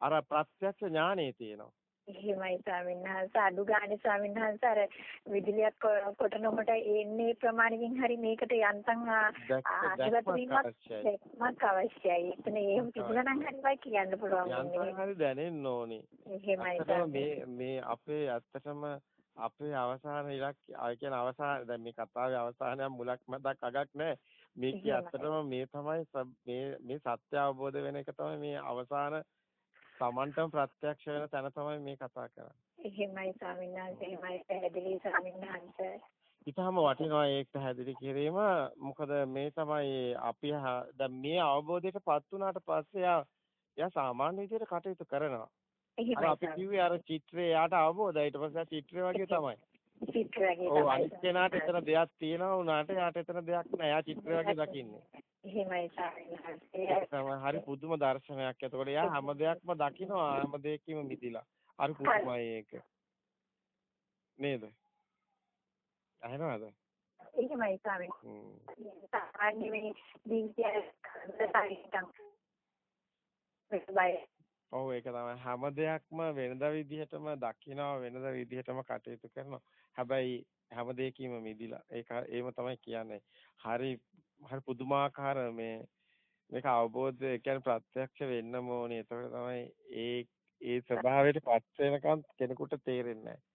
අර ප්‍රත්‍යක්ෂ ඥානෙ තියෙනවා. එහෙමයි ස්වාමීන් වහන්සේ අඩු ගානේ ස්වාමීන් වහන්සේ අර විදුලියක් කොටනකොට එන්නේ ප්‍රමාණකින් හරි මේකට යන්තම් ආශිර්වාද වීමක් අවශ්‍යයි. එතන එහෙම තිබුණා නම් හරි වයි කියන්න පුළුවන්. යන්තම් හරි දැනෙන්න ඕනේ. එහෙමයි මේ මේ අපේ ඇත්තටම අපේ අවසාන ඉලක්කය ඒ කියන්නේ අවසාන දැන් මේ කතාවේ අවසානයක් මුලක් මැදක් අගක් නැහැ මේක ඇත්තටම මේ තමයි මේ මේ සත්‍ය අවබෝධ වෙන එක තමයි මේ අවසාන Tamanටම ප්‍රත්‍යක්ෂ වෙන තැන තමයි මේ කතා කරන්නේ. එහෙමයි ස්වාමීන් වහන්සේ එහෙමයි පැහැදිලි ස්වාමීන් වහන්සේ. ඊටම වටිනවා ඒක පැහැදිලි කිරීම. මොකද මේ තමයි අපි දැන් මේ අවබෝධයටපත් වුණාට පස්සේ යා සාමාන්‍ය විදිහට කටයුතු කරනවා. අර අපි කිව්වේ අර චිත්‍රය යාට අවබෝධයි. ඊට පස්සේ චිත්‍රය වගේ තමයි. චිත්‍ර වගේ තමයි. ඔව් අනිත් කෙනාට එතන දෙයක් තියෙනවා උනාට යාට එතන දෙයක් නැහැ. යා චිත්‍ර වගේ දකින්නේ. එහෙමයි තමයි හරි පුදුම දර්ශනයක්. එතකොට යා හැම දෙයක්ම දකිනවා හැම දෙයකින්ම මිදිලා. හරි පුදුමයි ඒක. නේද? අහනවද? එහෙමයි ස්වාමී. හ්ම්. සාමාන්‍ය මේ දීර්ඝ ඔව් ඒක තමයි හැම දෙයක්ම වෙනද විදිහටම දකිනවා වෙනද විදිහටම කටයුතු කරනවා. හැබැයි හැම දෙයකින්ම මිදිලා ඒක ඒව තමයි කියන්නේ. හරි හරි පුදුමාකාර මේ මේක අවබෝධ කියන්නේ ප්‍රත්‍යක්ෂ වෙන්නම ඕනේ. ඒතකොට තමයි ඒ ඒ ස්වභාවයට පත් වෙනකන් කෙනෙකුට තේරෙන්නේ නැහැ.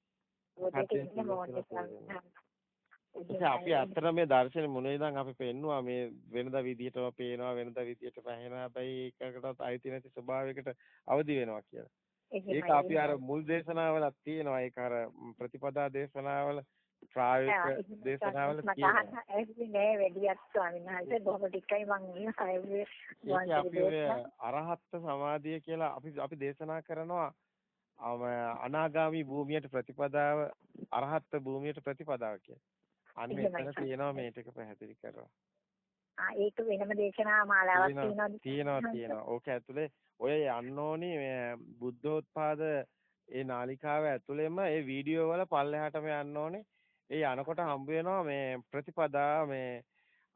අපි අතර මේ දර්ශනේ මොන ඉඳන් අපි පෙන්නවා මේ වෙනදා විදිහටම පේනවා වෙනදා විදිහටම ඇහෙනවා හැබැයි ඒකකටත් අයිති නැති ස්වභාවයකට අවදි වෙනවා කියලා. ඒක අපි අර මුල් දේශනාවලත් තියෙනවා ඒක අර ප්‍රතිපදා දේශනාවල ප්‍රායෝගික දේශනාවල තියෙනවා. මට නෑ වැඩියක් ස්වාමීන් වහන්සේ බොහොම ටිකයි මම අපි අරහත් සමාධිය කියලා අපි අපි දේශනා කරනවා අනාගාමි භූමියට ප්‍රතිපදාව අරහත් භූමියට ප්‍රතිපදාව කියලා. අන්න එතන තියෙනවා මේ ටික පැහැදිලි කරනවා. ආ ඒක වෙනම දේශනා මාලාවක් තියෙනවද? තියෙනවා තියෙනවා. ඕක ඇතුලේ ඔය යන්න ඕනි මේ බුද්ධෝත්පාද ඒ නාලිකාව ඇතුළෙම ඒ වීඩියෝ වල පල්ලෙහාටම යන්න ඕනේ. ඒ යනකොට හම්බ වෙනවා මේ ප්‍රතිපදා මේ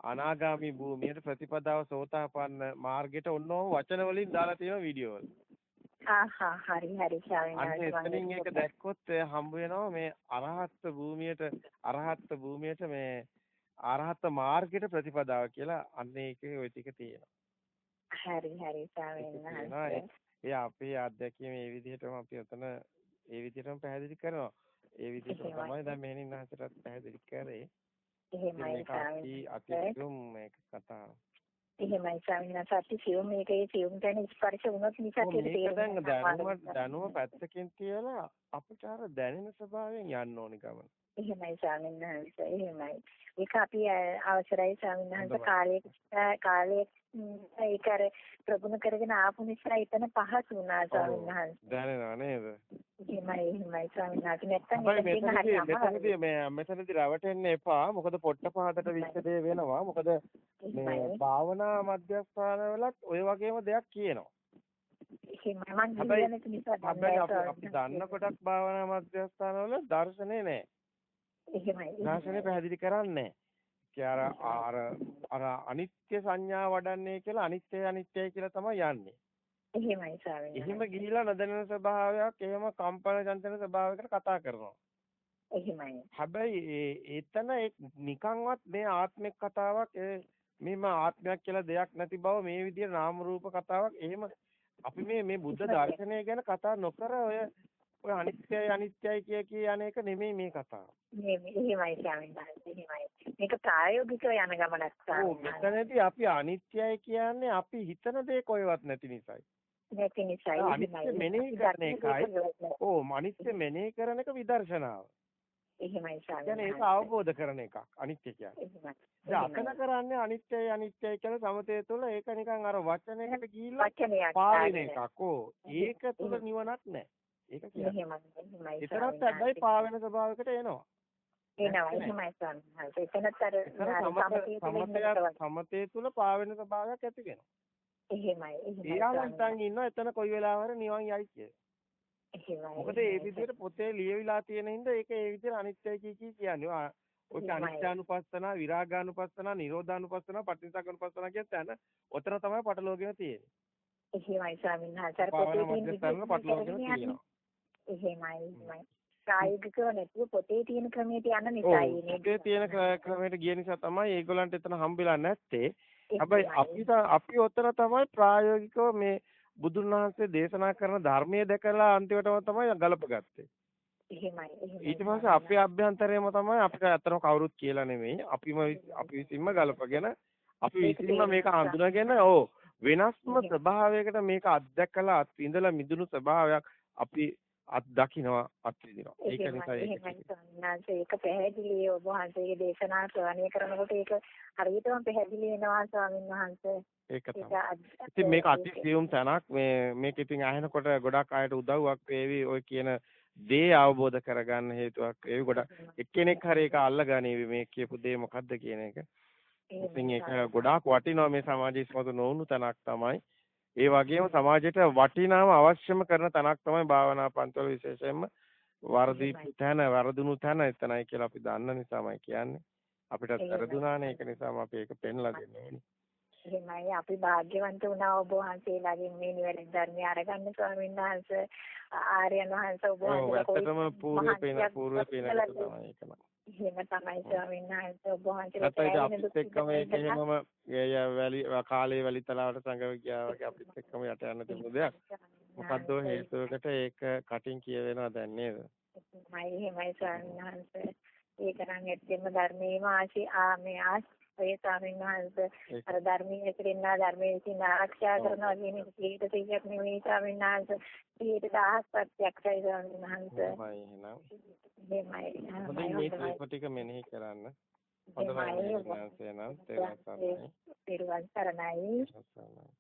අනාගාමි භූමියට ප්‍රතිපදාව සෝතාපන්න මාර්ගයට ඔන්නෝම වචන වලින් දාලා තියෙන වීඩියෝ වල. ආහා හරි හරි එතනින් ඒක දැක්කොත් හම්බ වෙනවා මේ අරහත් භූමියට අරහත් භූමියට මේ අරහත් මාර්ගයට ප්‍රතිපදාව කියලා අන්න ඒකේ ওই ටික තියෙනවා. හරි හරි ස්වාමීන් ඒ අපේ අත්දැකීම මේ විදිහටම අපි උතන ඒ විදිහටම පැහැදිලි කරනවා. ඒ විදිහටම තමයි දැන් මෙහෙණින් නැහතරත් පැහැදිලි කරේ. එහෙමයි ස්වාමීන් අතිතුම් මේක කතාව. එහෙමයි ස්වාමීන් වහන්සේ අති සියුම් මේකේ සියුම් ගැන ස්පර්ශ වුණොත් නිසා දැනුම දැනුම පැත්තකින් තියලා අපිට අර දැනෙන ස්වභාවයෙන් යන්න ඕනි ගමන. එහෙමයි ස්වාමීන් වහන්සේ එහෙමයි. ඒක අපි අවසරයි ස්වාමීන් වහන්සේ කාලයේ කාලයේ ඒක අර ප්‍රගුණ කරගෙන ආපු නිසා එතන පහසු වුණා ස්වාමීන් වහන්සේ. දැනෙනව නේද? එහෙමයි එහෙමයි ස්වාමීන් වහන්සේ නැත්තම් මෙතනදී මේ මෙතනදී රවටෙන්න එපා. මොකද පොට්ට පහදට විශ්දේ වෙනවා. මොකද මේ භාවනා මධ්‍යස්ථාන වලත් ඔය වගේම දෙයක් කියනවා. එහෙම මම නැති නිසා අපි අපි දන්න කොටක් භාවනා මධ්‍යස්ථානවල දර්ශනේ නැහැ. එහෙමයි දර්ශනේ පැහැදිලි කරන්නේ නැහැ. අර අර අනිත්‍ය සංඥා වඩන්නේ කියලා අනිත්‍ය අනිත්‍යයි කියලා තමයි යන්නේ. එහෙමයි ස්වාමීනි එහෙම ගිහිලා නොදැනෙන ස්වභාවයක් එහෙම කම්පන චංචන ස්වභාවයකට කතා කරනවා. එහෙමයි හැබැයි ඒ එතන නිකන්වත් මේ ආත්මික කතාවක් මේම ආත්මයක් කියලා දෙයක් නැති බව මේ විදිහට නාම රූප කතාවක් එහෙම අපි මේ මේ බුද්ධ දර්ශනය ගැන කතා නොකර ඔය ඔය අනිත්‍යයි අනිත්‍යයි කිය කිය යන එක නෙමෙයි මේ කතාව. මේ එහෙමයි ස්වාමීන් වහන්සේ එහෙමයි මේක ප්‍රායෝගිකව යන ගමනක් ඔව් ස්වාමීන් වහන්සේ. මෙතනදී අපි අනිත්‍යයි කියන්නේ අපි හිතන දේ කොහෙවත් නැති නිසායි. නැති නිසායි අනිත්‍ය මෙනෙහි කරන එකයි. ඔව් අනිත්‍ය මෙනෙහි කරන එක විදර්ශනාව. එහෙමයි ස්වාමීන් ඒක. අවබෝධ කරන එකක් අනිත්‍ය කියන්නේ. අතන කරන්නේ අනිත්‍යයි අනිත්‍යයි කියලා සමතේ තුළ ඒක නිකන් අර වචනයකට ගිහිල්ලා පාවින. එකක්. ඕ ඒක තුළ නිවනක් නැහැ. ඒක කියන්නේ. ස්වාමීන් හැබැයි. පාවෙන ස්වභාවයකට එනවා. එනවා එහෙමයි ස්වාමීන් වහන්සේ. එතනත් අර සමතේ තුළ පාවෙන ස්වභාවයක් ඇති වෙනවා. එහෙමයි එහෙමයි ඊළඟටන් ඉන්නවා එතන කොයි වෙලාවර නිවන් යයි කියලා. එහෙමයි මොකද ඒ විදිහට පොතේ ලියවිලා තියෙන හින්දා ඒක ඒ විදිහට අනිත්‍යයි කී කී කියන්නේ. ඔය. අනිත්‍යානුපස්සන, විරාගානුපස්සන, නිරෝධානුපස්සන, පටිච්චසමුප්පාදන කියන තැන ඔතන තමයි පටලෝගෙන තියෙන්නේ. එහෙමයි ස්වාමීන් වහන්සේ. පොතේ තියෙන යන්නේ. තියෙනවා. එහෙමයි එහෙමයි. ප්‍රායෝගිකව නැතුව පොතේ තියෙන ක්‍රමයට යන නිසායි නේද? පොතේ තියෙන ක්‍ර- ක්‍රමයට ගිය නිසා තමයි ඒගොල්ලන්ට එතන හම්බෙලා නැත්තේ. හැබැයි. අපිට අපි ඔතන තමයි ප්‍රායෝගිකව මේ බුදුන් වහන්සේ දේශනා කරන ධර්මයේ දැකලා අන්තිමටම තමයි ගලපගත්තේ. එහෙමයි එහෙමයි. ඊට පස්සේ අපේ අභ්‍යන්තරයේම තමයි අපිට අතන කවුරුත් කියලා නෙමෙයි. අපිම අපි විසින්ම ගලපගෙන අපි විසින්ම මේක හඳුනාගෙන ඕ වෙනස්ම ස්වභාවයකට මේක අත්දැකලා ඉඳලා මිදුණු ස්වභාවයක් අපි අත් දකින්නවා අත් විඳිනවා. ඒක නිසා ඒක පැහැදිලි ඔබ වහන්සේගේ දේශනා ශ්‍රවණය කරනකොට ඒක හරියටම පැහැදිලි වෙනවා ස්වාමීන් වහන්සේ. ඒක තමයි. ඉතින් මේක අති සියුම් තැනක් මේ මේක ඉතින් අහනකොට ගොඩක් අයට උදව්වක් වේවි ඔය කියන දේ අවබෝධ කරගන්න හේතුවක් වේවි ගොඩක් එක්කෙනෙක් හරි ඒක අල්ලගනීවි මේ කියපු දේ මොකද්ද කියන එක. ඉතින් ඒක ගොඩාක් වටිනවා මේ සමාජයේ ඉස්මතු නොවුණු තැනක් තමයි. ඒ වගේම සමාජයට වටිනාම අවශ්‍යම කරන තැනක් තමයි භාවනා පන්සල විශේෂයෙන්ම වර්ධි තැන වර්ධුණු තැන එතනයි කියලා අපි දන්න නිසාමයි කියන්නේ. අපිටත් වැරදුනානේ ඒක නිසාම අපි ඒක පෙන්ලා දෙන්න ඕනේ. එහෙමයි අපි වාග්යවන්ත වුණා ඔබ වහන්සේලාගෙන් මේ නිවැරදි ධර්මය අරගන්න ස්වාමීන් වහන්සේ ආර්යයන් වහන්සේ ඔබ වහන්සේ ඔව් ඇත්තටම පූර්ව පේන පූර්ව පේන තමයි ඒකම. එහෙම තමයි ස්වාමීන් වහන්සේ ඔබ අපිත් එක්කම ඒක එහෙමම වැලි කාලේ වැලි තලාවට සංගව ගියා වගේ අපිත් එක්කම යට යන්න තිබුණු දෙයක්. මොකද්ද හේතුවකට ඒක කටින් කියවෙනවා දැන් නේද? මයි එහෙමයි ස්වාමීන් වහන්සේ ඒක නම් ඇත්තෙම ධර්මයේම ආශි ආ මේ ආශ්‍රය ස්වාමීන් වහන්සේ අර ධර්මයේ ඇතිරෙනා ධර්මයේ විසින් ආරක්ෂා කරනවා කියන එක කීයට සියයක් නෙවෙයි ස්වාමීන් වහන්සේ කීයට දහස් ප්‍රත්‍යක්ෂයි ස්වාමීන් වහන්සේ. එහෙමයි මේ ටික ටික මෙනෙහි කරන්න. හොඳයි එහෙමයි. නම් තේරුම් ගන්න.